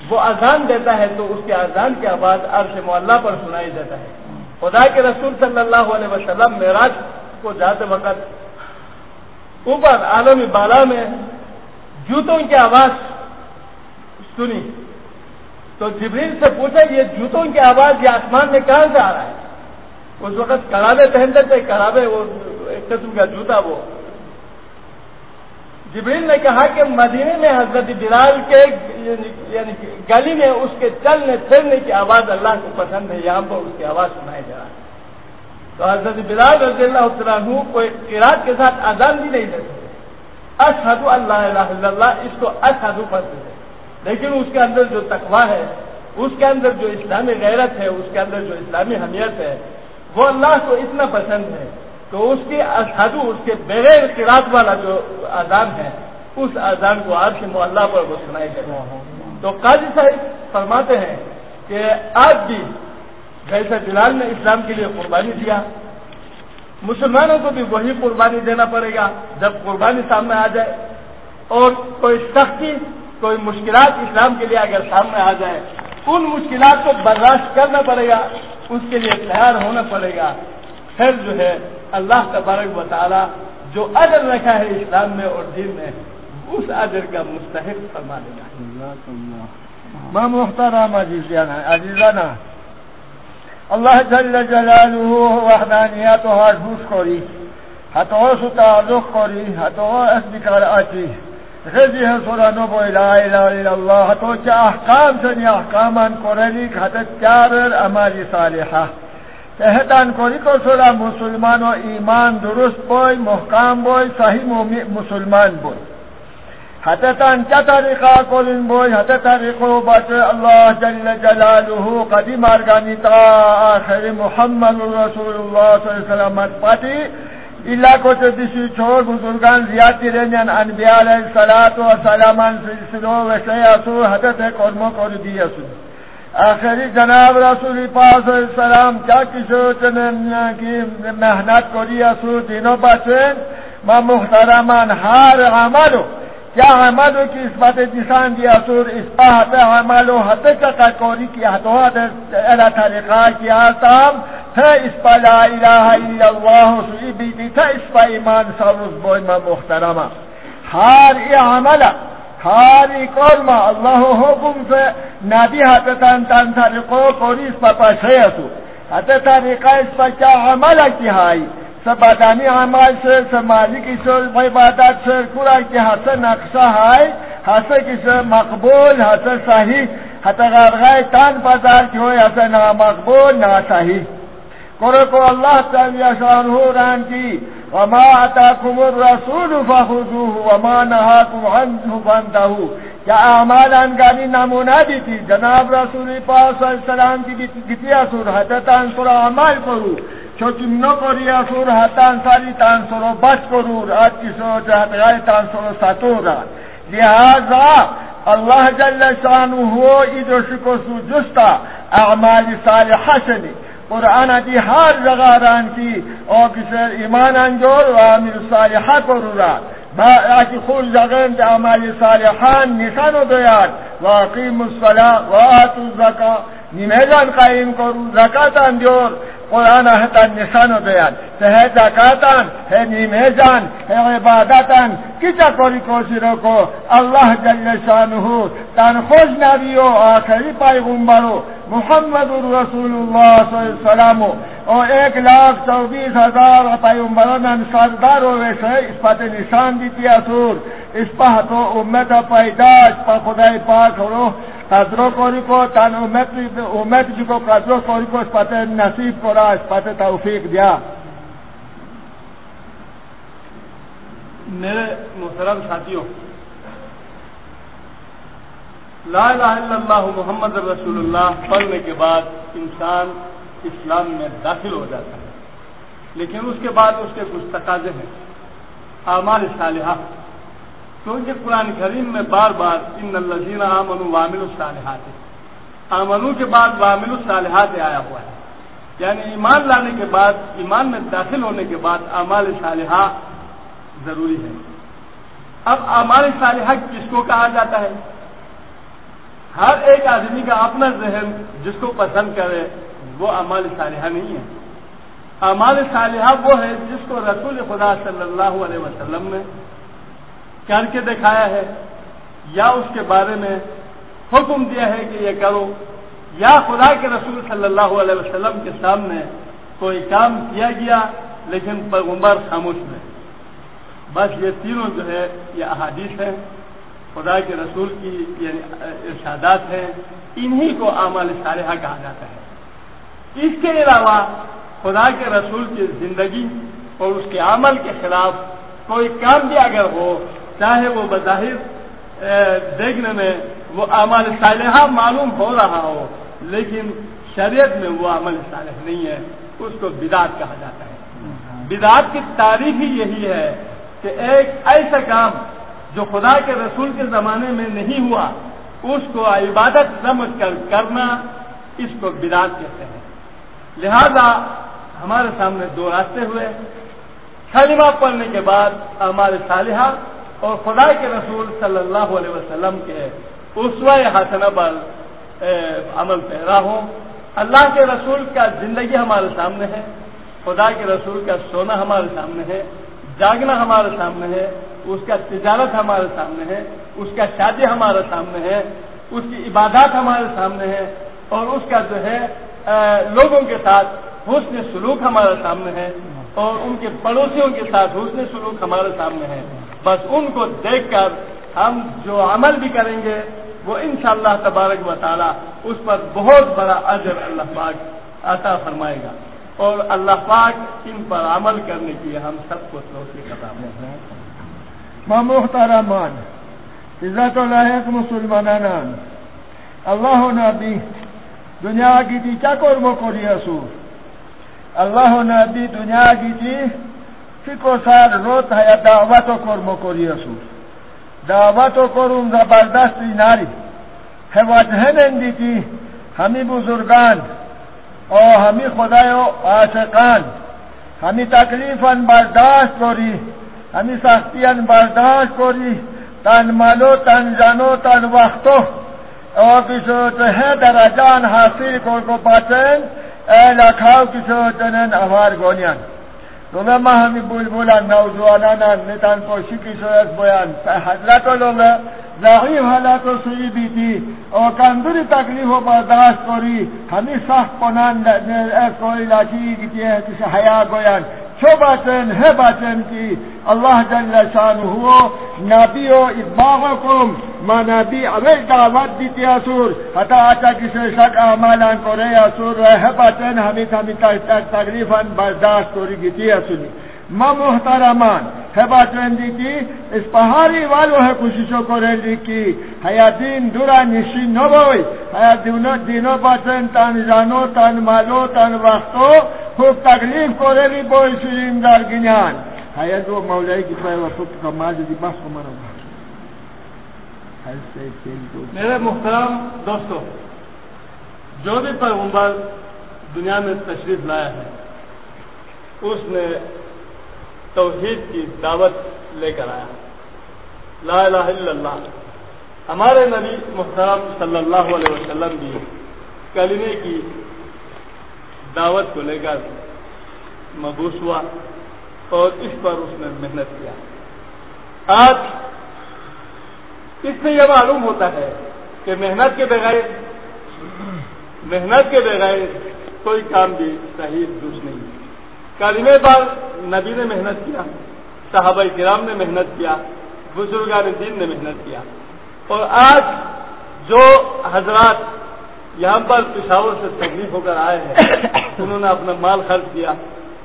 وہ اذان دیتا ہے تو اس کے اذان کی آواز عرش معلّہ پر سنائی دیتا ہے۔ خدا کے رسول صلی اللہ علیہ وسلم معراج کو جاتے وقت اوپر عالمی بالا میں جوتوں کی آواز سنی۔ تو جبریل سے پوچھا، یہ جوتوں کی آواز یہ آسمان میں کہاں سے آ رہا ہے؟ اس وقت کرابے پہنتے تھے کرابے وہ ایک قسم کا جوتا وہ۔ جبریل نے کہا کہ مدینے میں حضرت بلال کے یعنی, یعنی گلی میں اس کے چلنے پھرنے کی آواز اللہ کو پسند ہے، یہاں پر اس کی آواز سنائی جا رہا ہے۔ تو حضرت بلال رضی اللہ عنہ کو قرآن کے ساتھ آزان بھی نہیں دے سکتے۔ اشہد اللہ الہ اللہ، اس کو اشہد پڑھتے تھے لیکن اس کے اندر جو تقوا ہے، اس کے اندر جو اسلامی غیرت ہے، اس کے اندر جو اسلامی حمیت ہے، وہ اللہ کو اتنا پسند ہے۔ تو اس کی اشہدو اس کے بغیر قرآت والا جو اذان ہے، اس اذان کو آج کے معلّہ پر وہ سنائی دیتے تو قاضی صاحب فرماتے ہیں کہ آج بھی جیسے بلال نے اسلام کے لیے قربانی دیا، مسلمانوں کو بھی وہی قربانی دینا پڑے گا جب قربانی سامنے آ جائے۔ اور کوئی سختی، کوئی مشکلات اسلام کے لیے اگر سامنے آ جائے، ان مشکلات کو برداشت کرنا پڑے گا، اس کے لیے تیار ہونا پڑے گا۔ پھر جو ہے، اللہ تبارک و تعالی جو ادر رکھا ہے اسلام میں اور دین میں، اس ادر کا مستحق فرما دینا ما محترم عزیزانا عزیزانا اللہ جل جلالہ وحدانیت و حدوث کری حتی سو تعلق کری حتی اسبکار آتی۔ غزی ہے سورانو بو الہ الہ الہ اللہ حتی چا احکام سنی احکامان کرنی حتی چارر امالی صالحہ۔ تحتان کری کو سورا مسلمان و ایمان درست بوئی، محکام بوئی، صحیح مسلمان بوئی۔ حتتان کیا طریقہ کولن بوئی حت طریقو بچ اللہ جل جلالہ قدیم ارگانی تا آخر محمد رسول اللہ صلی اللہ علیہ وسلم پاتی۔ اللہ کو تو دسی چھوڑ بزرگان زیادتی رہنین انبیاء علیہ السلام و سلامان سلسلو و شیعسو حدت قرمو کر دیا سن۔ آخری جناب رسول پاس السلام کیا کشو کی محنت کری اسو دینو بچن ما محترمان ہر عملو کیا عملو کی اس بات نشان دیا سور اس بات عملو حد کا کوری کی حدو الہ طریقہ کی آتام تھا اس پا لا الہ الا اللہ، سوئی بیتی تھا اس پا ایمان سالوز بوئی ما محترما ہر ای عملہ ہر ای قرما اللہ حکم سے نبی حد تن تن طریقو اس پا پاشے اسو حد طریقہ اس پا کیا عملہ کی سب بدانی عمل سے سب مالی کی سر سے پورا کی حسن نقشہ ہے حسن کی سر مقبول حسن صحیح. حتی غرغای تان بازار کو اللہ تعالی شانہ ران کی، وما اتاکم الرسول فخذوه وما نهاکم عنه فانتهوا۔ کیا اعمال انگانی نمونہ دی تھی؟ جناب رسول پاک صلی اللہ علیہ وسلم کی دیتی اصور حتتان پر عمل کرو۔ چوکی نکری اصور حتان ساری تانسر و بچ کرو۔ رات کی سو جہت غای تانسر و ساتو را۔ لہذا اللہ جل شانو ہو ایدو شکو سو جستا، اعمال صالحہ شنی۔ قرآن دی ہر جگہ ران کی اور کسی ایمان انجور و عامل صالحہ کرو با اکی خود جگن دا عمال صالحان نشان و اقیم الصلاة و آتو الزکا نمیزان قائم کرو زکاتان دیور قرآن حتا نشان و دیان ہے زکاتان ہے نمیزان ہے عبادتان. کچا کوری کوشی رکو اللہ جل شانہو تان خوش نبیو آخری پیغمبرو محمد رسول اللہ صلی اللہ علیہ وسلم اور ایک لاکھ چوبیس ہزار پیغمبران سردار ہوئے سے اس پت نشان دیتی اصور اس پہ تو امت پیداش پا خدای پاک ہو قدرو کوری کو تن امت امت جی کو قدرو کوری کو اس پت نصیب کرا اس پت توفیق دیا۔ میرے محترم ساتھیوں، لا الہ الا اللہ محمد رسول اللہ پڑھنے کے بعد انسان اسلام میں داخل ہو جاتا ہے۔ لیکن اس کے بعد اس کے کچھ تقاضے ہیں۔ اعمال صالحہ کیونکہ قرآن کریم میں بار بار ان الزین امن وامل الصالحات، آمنو کے بعد وامل الصالحات آیا ہوا ہے۔ یعنی ایمان لانے کے بعد، ایمان میں داخل ہونے کے بعد اعمال صالحہ ضروری ہے اب اعمال صالحہ کس کو کہا جاتا ہے؟ ہر ایک آدمی کا اپنا ذہن جس کو پسند کرے، وہ اعمال صالحہ نہیں ہے۔ اعمال صالحہ وہ ہے جس کو رسول خدا صلی اللہ علیہ وسلم نے کر کے دکھایا ہے، یا اس کے بارے میں حکم دیا ہے کہ یہ کرو۔ یا خدا کے رسول صلی اللہ علیہ وسلم کے سامنے کوئی کام کیا گیا، لیکن پیغمبر خاموش میں بس یہ تینوں جو ہے، یہ احادیث ہیں۔ خدا کے رسول کی یعنی ارشادات ہیں۔ انہی کو اعمال صالحہ کہا جاتا ہے۔ اس کے علاوہ خدا کے رسول کی زندگی اور اس کے عمل کے خلاف کوئی کام بھی اگر ہو، چاہے وہ بظاہر دیکھنے میں وہ عمل صالحہ معلوم ہو رہا ہو لیکن شریعت میں وہ عمل صالح نہیں ہے، اس کو بدعت کہا جاتا ہے۔ بدعت کی تعریف ہی یہی ہے کہ ایک ایسا کام جو خدا کے رسول کے زمانے میں نہیں ہوا، اس کو عبادت سمجھ کر کرنا، اس کو بدعت کہتے ہیں۔ لہذا ہمارے سامنے دو راستے ہوئے۔ کلمہ پڑھنے کے بعد ہمارے صالحہ اور خدا کے رسول صلی اللہ علیہ وسلم کے اسوا حسنہ پر عمل پیرا ہو اللہ کے رسول کا زندگی ہمارے سامنے ہے۔ خدا کے رسول کا سونا ہمارے سامنے ہے۔ جاگنا ہمارے سامنے ہے۔ اس کا تجارت ہمارے سامنے ہے۔ اس کا شادی ہمارے سامنے ہے۔ اس کی عبادات ہمارے سامنے ہے۔ اور اس کا جو ہے لوگوں کے ساتھ حسن سلوک ہمارے سامنے ہے۔ اور ان کے پڑوسیوں کے ساتھ حسن سلوک ہمارے سامنے ہے۔ بس ان کو دیکھ کر ہم جو عمل بھی کریں گے وہ انشاءاللہ تبارک و تعالی اس پر بہت بڑا اجر اللہ پاک عطا فرمائے گا اور اللہ پاک ان پر عمل کرنے کی ہم سب کو توفیق عطا فرمائے محترمان عزت اللہ مسلمانان اللہ نبی، دنیا گیتی چا کرمو کری اسو اللہ نبی دنیا گیتی فکر سال روت ہے دعوت کرمو کری اسو دعوت کرم زبردستی ناری ہے وجهن دیتی ہمی بزرگان اور ہمی خدای و عاشقان ہمی تکلیفاً برداشت کری ہمی سختیاً برداشت کری، تن مالو تن جانو تن وقتو اور کسو تہ درجان حاصل کر کو پاچن اے لکھاو کسو تنن اوار گونیان. لوگا ما ہمی بول بولا نوجوانانا نتان کو شکی سویت بیان حضرت لوگا ضعیف حالات و سوئی بیتی اور کندوری تکلیف و برداشت کری ہمی سخت کنان کوئی لاچی کی ہے کسی حیا گویان جو باتن ہے باتن کی، اللہ جل شان ہو، نبی و ادباغکم ما نبی اول دعوت دیتی اسور حتی آتا کسی شک اعمالان کو کرے اسور ہے باتن ہمیں ہمی تکلیفاً برداشت کری گیتی اسونی ما محترمان ہے بات رندی کی اس پہاڑی والو ہے کوششوں کو رندی کی۔ حیا دین دورا نشی نو بوئی۔ حیا دینو دینو باتن تان جانو تان مالو تان وقتو۔ خوب تکلیف کو رلی بوئی شرین دار گنیان۔ حیا دو مولائی کی پائے وقت کا مال دی بس کو مرا میرے محترم دوستو، جو بھی پیغمبر دنیا میں تشریف لایا ہے اس نے توحید کی دعوت لے کر آیا۔ لا الہ الا اللہ۔ ہمارے نبی محترم صلی اللہ علیہ وسلم بھی کلمے کی دعوت کو لے کر مبوس ہوا اور اس پر اس نے محنت کیا۔ آج اس سے یہ معلوم ہوتا ہے کہ محنت کے بغیر محنت کے بغیر کوئی کام بھی صحیح درست نہیں۔ کلمے پر نبی نے محنت کیا، صحابہ کرام نے محنت کیا، بزرگان دین نے محنت کیا۔ اور آج جو حضرات یہاں پر پشاور سے تکلیف ہو کر آئے ہیں، انہوں نے اپنا مال خرچ کیا،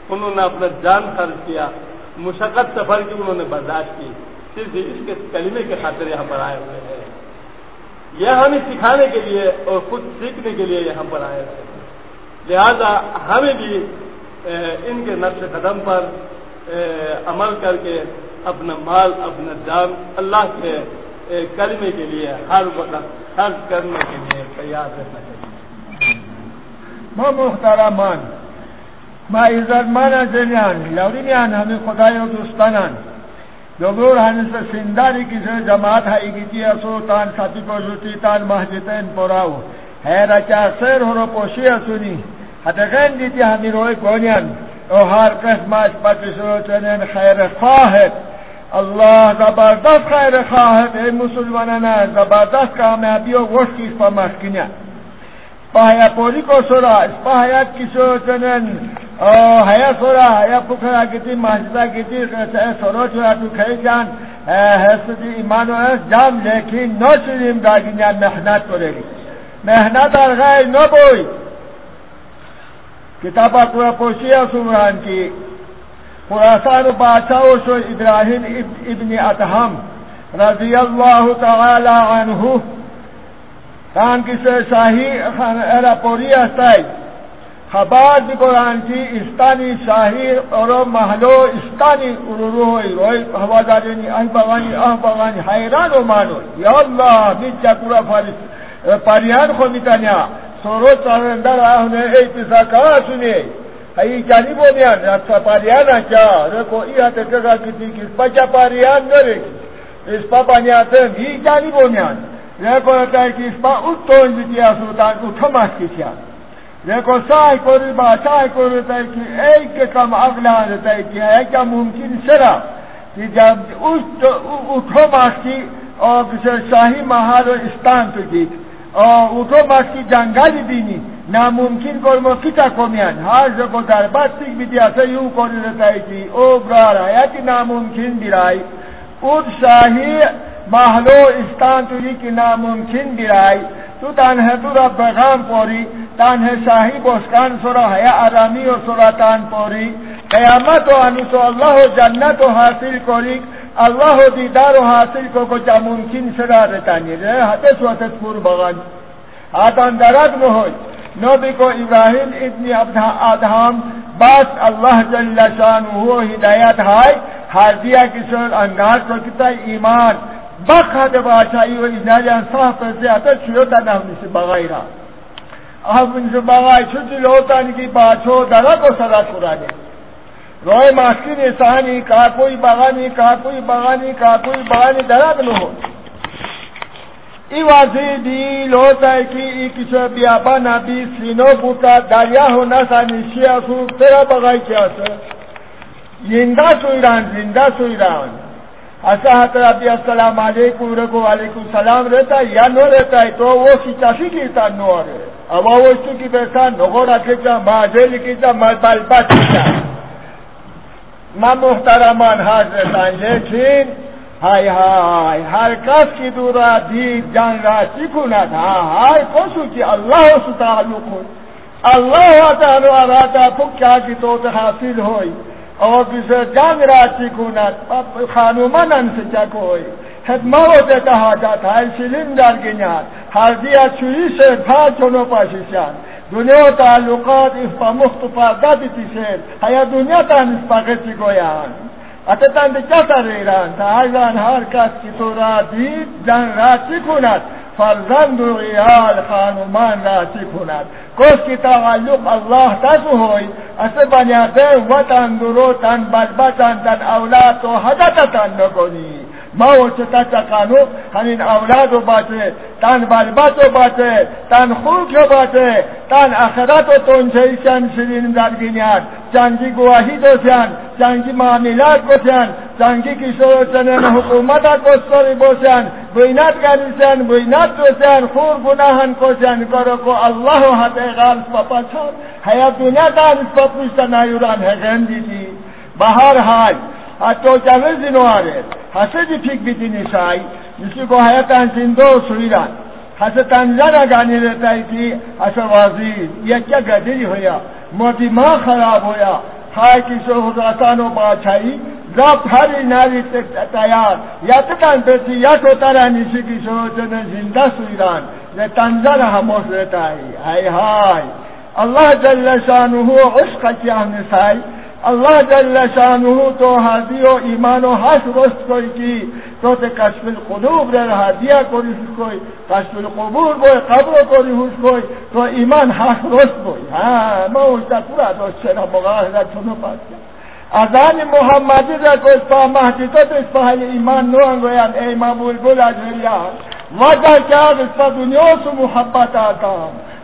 انہوں نے اپنا جان خرچ کیا، مشقت سفر کی انہوں نے برداشت کی، صرف اس کے کلمے کے خاطر یہاں پر آئے ہوئے ہیں۔ یہ ہمیں سکھانے کے لیے اور خود سیکھنے کے لیے یہاں پر آئے ہوئے ہیں۔ لہذا ہمیں بھی ان کے نقش قدم پر عمل کر کے اپنا مال، اپنا جان اللہ کے کرنے کے لیے، ہر وقت خرچ کرنے کے لیے تیار رہنا چاہیے۔ محترمان ما عزت مانا جنیان، لورینیان همین خدای و دوستانان دوبرور هنس سنداری کسی جماعت ہے گیتی اسو تان ساتی کو جوتی تان محجتین پراو ہے رچا سیر ہو رو پوشی اسونی حتقین دیتی ہمی روی گونیان. او ہر کس ماش پچشو چنین خیر خواہد اللہ زبردست خیر خواهد. ای مسلمانان، زبردست کامیابی و وشکیش پا مشکنیان پایا پوری کو سورا اس پایا کسو چنن ہیا سورا ہیا پکھرا کتی مسجدہ کتی سورو چورا تو کھئی جان. حسدی ایمان و جام لیکن نو چنیم داگینیا محنت کرے گی. محنت اور غیر نو بوئی کتابہ پورا پوشیا سمران کی۔ خراسان بادشاہ شو ابراہیم ابن اتہم رضی اللہ تعالی عنہ کان کسی شاہی پوری استائی۔ خبار دی قرآن کی، استانی شاہی اور محلو استانی ارورو ہوئی، روئی ہوا اہ بغانی اہ بغانی حیران و مانو یا اللہ بیچا پورا فارس خو میتانیا۔ سورو چارندر آہنے ای پیسا کہا سنے ای جانی بونیان رکھا پاریان آچا رکو ای آتے کگا کتی کس پچا پاریان نرے کی اس پا پانیاتن ای جانی بونیان ریکو رتای کی اسپا اتون بیتیا سلطان اتماس کسیا ریکو سای کوری با سای کوری رتای کی ایک کم اغلا رتای کی ایک ممکن سرا کہ جب اتماس کی اور کسی شاہی محال و استان تو کی اور اتماس کی جنگالی بینی. ناممکن کرمو کتا کمیان ہر جگو در بات سیک بیتیا سیو کوری رتای کی او برار آیا ناممکن برائی ات شاہی محلو استان تجی کی ناممکن گرائی تو تان تو رب پیغام پوری. تان ہے شاہی بوسکان سورا ہے آرامی اور سورا تان پوری. قیامت و انو تو اللہ و جنت و حاصل کوری. اللہ و دیدار و حاصل کو کو چا ممکن سرا رتانی رہے حتس و حتس پور بغان آتان درد میں ہوئی نبی کو ابراہیم اتنی ادھام بس اللہ جل شان ہو ہدایت ہے ہر دیا کشور انگار کو کتا ایمان. بخت بادشاہی و ازنالی صاف پر سے آتا چیوتا نہ ہم سے بغیرہ اب ان سے بغائی چھوٹی لوتا ان کی بادشو درہ کو صدا قرآن روئے ماسکین انسانی کہا کوئی بغانی کہا کوئی بغانی کہا کوئی بغانی درد نہ ہو۔ ای واضح دی لوتا ہے کہ ای کسو بیابا نبی، سینو بوتا، دریا ہو نسا نشیا سو تیرا بغائی کیا سر زندہ سوئران زندہ سوئران ایسا اچھا ابھی السلام علیکم رکو وعلیکم السلام، رہتا ہے یا نو رہتا ہے؟ تو وہ سچاسی کی تھا نو رہے اب وہ اس کی پیسہ نگو رکھے گا ماں جیل کی تھا ماں بال بچ ماں محترمان ہاتھ رہتا ہے لیکن ہائے ہائے، ہر کس کی دورا دی جان رہا سیکھو نہ تھا ہائے کوشو کی اللہ سے تعلق ہو اللہ تعالی رہتا کیا کی تو حاصل ہوئی۔ اور کسی جان رہا سیکھو نہ خانومن سے چکو ہوئی خدمت کہا جاتا ہے سلندر گنیان ہر دیا چوئی سے تھا چونو پاشیشان دنیا و تعلقات اس پا مختفا دادی تیسیر ہے دنیا تا نسپا گتی گویان. اتتان دی کتا ریران. تا ایران هر کس کی تو را دید جن را چی کند؟ فرزند و غیال خانومان را چی کند؟ کس کی تعلق اللہ تسو ہوئی اسے بنیادے وطن درو تن، بلبتن تن اولاد تو حدتتن نکنی ما چتا چکانو همین اولاد و باته تن بلبت و باته تن خوک و باته تن اخرت و تنچه چند شرین در گینیاد جنگی گواهی دوشن جنگی معاملات باشن، جنگی کشور چنین حکومت کستاری باشن، بینت گریشن بینت دوشن خور گناهن کشن. کرو کو الله حد اغال پاپا چون حیات دنیا تن پاپوشتن ایوران هگن دیدی؟ بهر حال حتی جوزی نواره حسد فکر بیتی نشای مثل کو حیاتان زندو سویران. حسد تنزن گانی رہتا ہے کہ حسد وزیر یہ کیا گدری ہویا موتی ماں خراب ہویا خواہ کی سو حضراتان و بادشاہی رب ہر ناری تیار. یا تکان پیسی یا تو ترہ نیسی کی سو جن زندہ سویران. یہ تنزن ہموش رہتا ہے ہائے ہائے اللہ جل شانہ عشق کیا نسائی. اللہ جل شانہ تو حاضی و ایمان و حس رست کوئی کی، تو تے کشف القلوب رہ رہا دیا کوری ہوش کوئی، کشف القبور بوئی قبر کوری ہوش کوئی، تو ایمان حق روش بوئی ہاں ما اوشتا پورا دوست چرا مغاہ را چونو پاس کیا۔ اذان محمدی را کو اسپا مہدی تو تے اسپا ایمان نو انگویان، اے امام بلبل اجریان وجہ کیا اس اسپا دنیا سے محبت آتا۔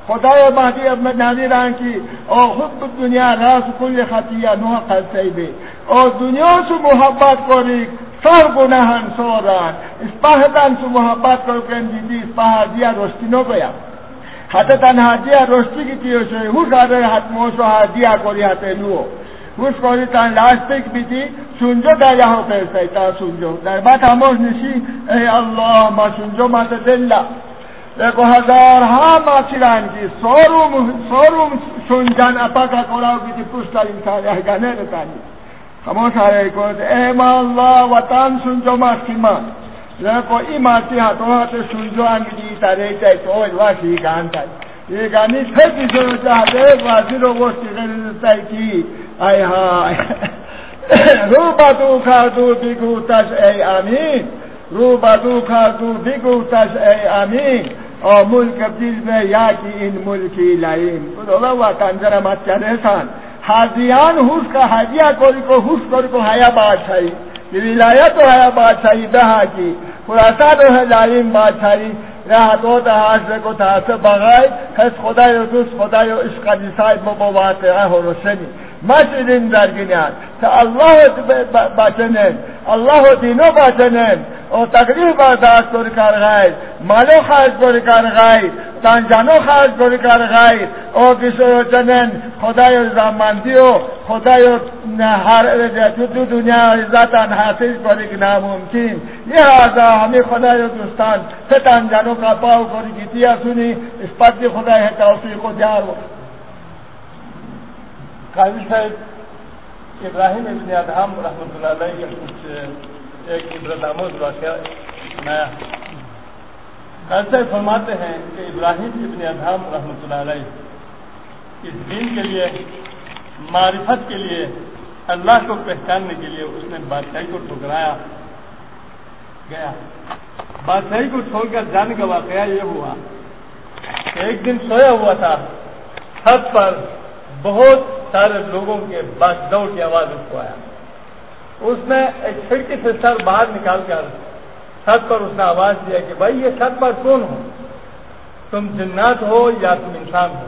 خدای مهدی ابن نادران کی، او خود دنیا راز کل خطیه نوح قد سیده او دنیا سو محبت کری سر گناهن سوران اسپاهدان سو محبت کر کن دیدی اسپاه دیا رشتی نو گیا حتی تنها دیا رشتی کی تیو شوی هو ساره حت موشو ها کری حتی نو ہوش کری تن لاستک بیتی سنجو در یهو پیرسی تا سنجو. در بات هموش نشی ای الله ما سنجو، ما دیکھو ہزار ہاں ماچران کی سوروم سوروم سنجان اپا کا کوراو کی تھی انسان ہے گانے رتانی خموش آئے کو اے ما اللہ وطن سن جو سنجو ماسیمان دیکھو ای ماسی ہاتھوں ہاتھ سنجو انگلی تارے چاہی تو واشی گان تاری یہ گانی پھر کسی رو چاہتے واسی رو وہ سیغن رتائی کی آئے ہاں رو باتو خاردو بگو تش اے آمین رو بدو کردو بگو تش ای امین او ملک دیز میں یا کی ان ملکی لائن بودو و تنظر مت چلے حاضیان حس کا حاجیہ کوری کو حس کوری کو حیا بادشاہی۔ ولایت و حیا بادشاہی دہا کی۔ خلاصہ دو ہے لائن بادشاہی راه تو تا کو تا سے بغای خس خدا و دوست خدا و عشق روشنی۔ مسجدین در گنیان تا الله بچنن الله دینو بچنن او تقریب برداشت کر کر غیر. مالو خرج کر کر غیر. تن جانو خرج کر کر غیر. او کسو چنن خدای زماندی و خدای هر تو دنیا عزتان حاصل کری که ناممکن. یه لہذا ہمیں خدای دوستان. ستن جانو کا پاؤ کری گیتیا سنی اس پتی خدای توفیق و جار قاضی صاحب ابراہیم ابن ادہم رحمۃ اللہ علیہ کا کچھ ایک عبرت آموز واقعہ نیا قاضی صاحب فرماتے ہیں کہ ابراہیم ابن ادہم رحمۃ اللہ علیہ اس دین کے لیے، معرفت کے لیے، اللہ کو پہچاننے کے لیے اس نے بادشاہی کو ٹھکرایا گیا۔ بادشاہی کو چھوڑ کر جانے کا واقعہ یہ ہوا کہ ایک دن سویا ہوا تھا، چھت پر بہت سارے لوگوں کے بعد دوڑ کی آواز اس کو آیا۔ اس نے ایک کھڑکی سے سر باہر نکال کر چھت پر اس نے آواز دیا کہ بھائی یہ چھت پر کون ہو؟ تم جنات ہو یا تم انسان ہو؟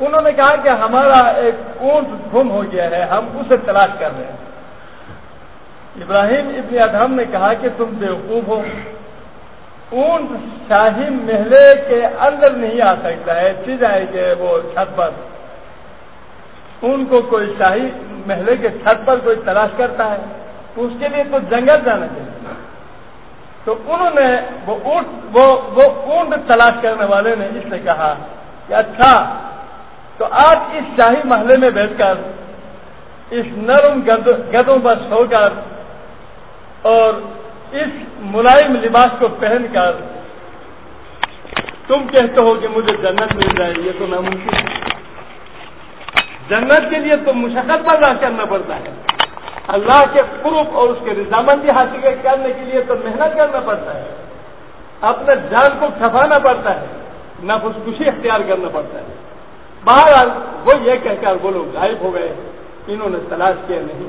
انہوں نے کہا کہ ہمارا ایک اونٹ گم ہو گیا ہے، ہم اسے تلاش کر رہے ہیں۔ ابراہیم ابن ادہم نے کہا کہ تم بیوقوف ہو۔ اونٹ شاہی محلے کے اندر نہیں آ سکتا ہے، چیز آئے کہ وہ چھت پر ان کو کوئی شاہی محلے کے چھت پر کوئی تلاش کرتا ہے تو اس کے لیے تو جنگل جانا چاہیے۔ تو انہوں نے وہ اونٹ، وہ وہ اونٹ تلاش کرنے والے نے اس سے کہا کہ اچھا تو آج اس شاہی محلے میں بیٹھ کر، اس نرم گدوں پر سو کر، اور اس ملائم لباس کو پہن کر، تم کہتے ہو کہ مجھے جنت مل جائے، یہ تو ناممکن ہے۔ جنت کے لیے تو مشقت برداشت کرنا پڑتا ہے۔ اللہ کے پروف اور اس کے رضامندی حاصل کرنے کے لیے تو محنت کرنا پڑتا ہے۔ اپنے جان کو چھپانا پڑتا ہے۔ نہ خوشی اختیار کرنا پڑتا ہے۔ بہرحال وہ یہ کہہ کر وہ لوگ غائب ہو گئے، انہوں نے تلاش کیا نہیں۔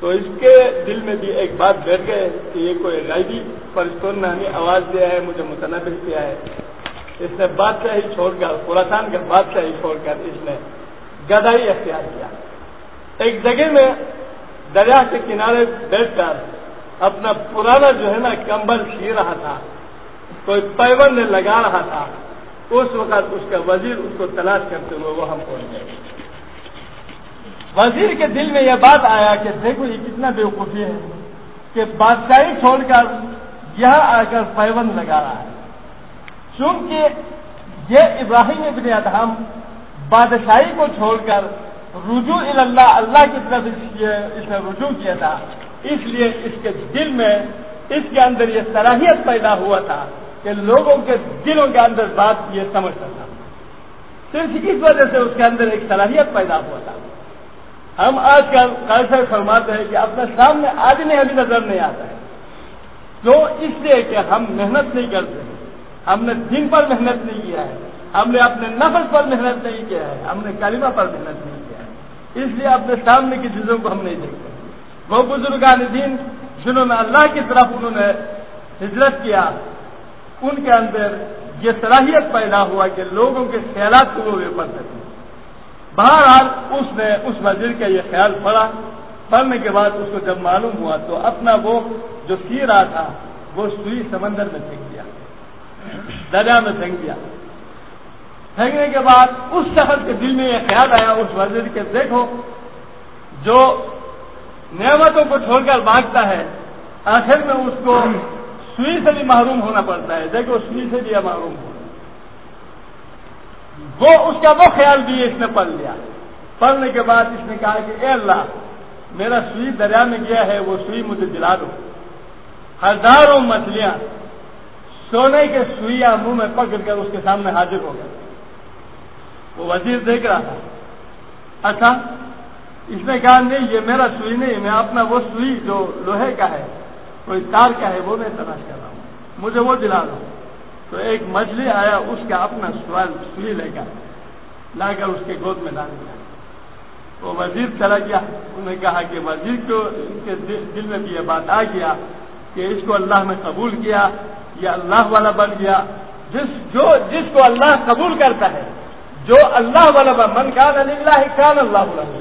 تو اس کے دل میں بھی ایک بات بیٹھ گئے کہ یہ کوئی غائبی فرشتوں نے ہمیں آواز دیا ہے، مجھے متنوع کیا ہے۔ اس نے بادشاہی چھوڑ کر خوراسان کا بادشاہی چھوڑ کر اس نے گدائی اختیار کیا۔ ایک جگہ میں دریا کے کنارے بیٹھ کر اپنا پرانا جو ہے نا کمبل سی رہا تھا، کوئی پیبند لگا رہا تھا، اس وقت اس کا وزیر اس کو تلاش کرتے ہوئے وہ ہم پہنچ گئے۔ وزیر کے دل میں یہ بات آیا کہ دیکھو یہ کتنا بےوقوفی ہے کہ بادشاہی چھوڑ کر یہاں آ کر پیبند لگا رہا ہے۔ چونکہ یہ ابراہیم ابن ادہم بادشاہی کو چھوڑ کر رجوع اللہ اللہ کی طرف اس نے رجوع کیا تھا۔ اس لیے اس کے دل میں، اس کے اندر یہ صلاحیت پیدا ہوا تھا کہ لوگوں کے دلوں کے اندر بات یہ سمجھتا تھا۔ صرف اس وجہ سے اس کے اندر ایک صلاحیت پیدا ہوا تھا۔ ہم آج کل کیسے فرماتے ہیں کہ اپنے سامنے آدمی ابھی نظر نہیں آتا ہے۔ جو اس لیے کہ ہم محنت نہیں کرتے۔ ہم نے دن پر محنت نہیں کیا ہے۔ ہم نے اپنے نفس پر محنت نہیں کیا ہے، ہم نے کلمہ پر محنت نہیں کیا ہے۔ اس لیے اپنے سامنے کی چیزوں کو ہم نہیں دیکھتے۔ وہ بزرگان دین جنہوں نے اللہ کی طرف انہوں نے ہجرت کیا، ان کے اندر یہ صلاحیت پیدا ہوا کہ لوگوں کے خیالات کو وہ پڑھ سکیں بہرحال اس نے اس وزیر کا یہ خیال پڑا پڑھنے کے بعد اس کو جب معلوم ہوا تو اپنا وہ جو سی رہا تھا، وہ سوئی سمندر میں پھینک دیا۔ دریا میں پھینک دیا۔ پھینکنے کے بعد اس شخص کے دل میں یہ خیال آیا، اس وزیر کے دیکھو، جو نعمتوں کو چھوڑ کر بھاگتا ہے، آخر میں اس کو سوئی سے بھی محروم ہونا پڑتا ہے۔ دیکھو، سوئی سے بھی محروم ہو وہ اس کا وہ خیال بھی اس نے پڑھ لیا۔ پڑھنے کے بعد اس نے کہا کہ، اے اللہ، میرا سوئی دریا میں گیا ہے، وہ سوئی مجھے دلا دو۔ ہزاروں مچھلیاں سونے کے سوئیاں منہ میں پکڑ کر اس کے سامنے حاضر ہو گئے۔ وہ وزیر دیکھ رہا تھا۔ اچھا اس نے کہا، نہیں، یہ میرا سوئی نہیں، میں اپنا وہ سوئی جو لوہے کا ہے کوئی تار کا ہے، وہ میں تلاش کر رہا ہوں۔ مجھے وہ دلا دو۔ تو ایک مچھلی آیا، اس کا اپنا سوال سوئی لے کر لا کر اس کے گود میں ڈال دیا۔ وہ وزیر چلا گیا۔ انہوں نے کہا کہ وزیر کو ان کے دل میں بھی یہ بات آ گیا کہ اس کو اللہ نے قبول کیا، یہ اللہ والا بن گیا۔ جس جو جس کو اللہ قبول کرتا ہے جو اللہ والا من کان اللہ کان اللہ والا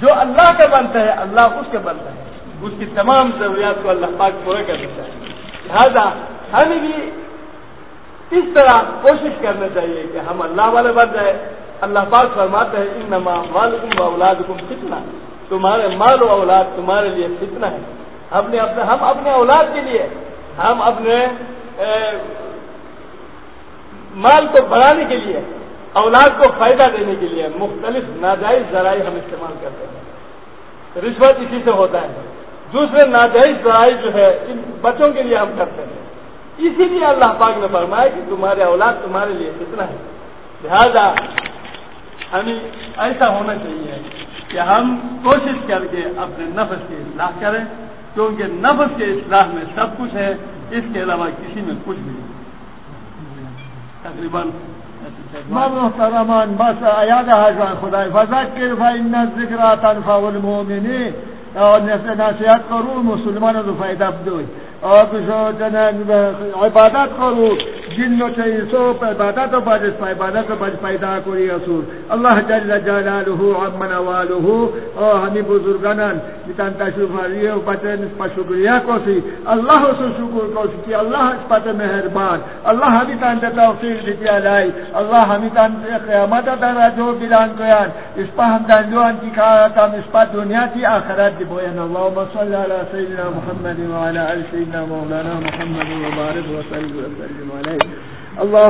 جو اللہ کا بنتا ہے اللہ اس کے بنتا ہے اس کی تمام ضروریات کو اللہ پاک پورے کر دیتا ہے. لہٰذا ہمیں بھی اس طرح کوشش کرنا چاہیے کہ ہم اللہ والے بن جائے اللہ پاک فرماتے ہیں ان نما مالکم و اولاد کم فتنا تمہارے مال و اولاد تمہارے لیے فتنا ہے. اپنے اپنے ہم اپنے اولاد کے لیے ہم اپنے مال کو بڑھانے کے لیے اولاد کو فائدہ دینے کے لیے مختلف ناجائز ذرائع ہم استعمال کرتے ہیں۔ رشوت اسی سے ہوتا ہے۔ دوسرے ناجائز ذرائع جو ہے، ان بچوں کے لیے ہم کرتے ہیں۔ اسی لیے اللہ پاک نے فرمایا کہ تمہارے اولاد تمہارے لیے کتنا ہے۔ لہذا ہمیں ایسا ہونا چاہیے کہ ہم کوشش کر کے اپنے نفس کی اصلاح کریں، کیونکہ نفس کے اصلاح میں سب کچھ ہے، اس کے علاوہ کسی میں کچھ بھی نہیں۔ تقریباً محترمان، بس یاد ہے خدا فذکر فإن الذکر تنفع المؤمنین. اور نصیحت کرو مسلمانوں کو فائدہ بدوئی اور کچھ عبادت کرو. جن نو چاہیے سو عبادت و بجس پا عبادت و بج پیدا کری اصول اللہ جل جلالہ عمن والہ۔ اور ہمیں بزرگانان بیتان تشریف آئیے و بچن اس پا شکریہ اللہ شکر اللہ اس مہربان۔ اللہ ہمیں تان تا توفیق دیتی علائی اللہ ہمیں تان قیامت در جو بلان کویان۔ اس پا ہم دنجوان کی کارتا اس پا دنیا کی آخرت دی بوین اللہم صلی اللہ سیدنا محمد وعلا علی سیدنا مولانا محمد وبارک وسلم وسلم علیہ۔ اللہ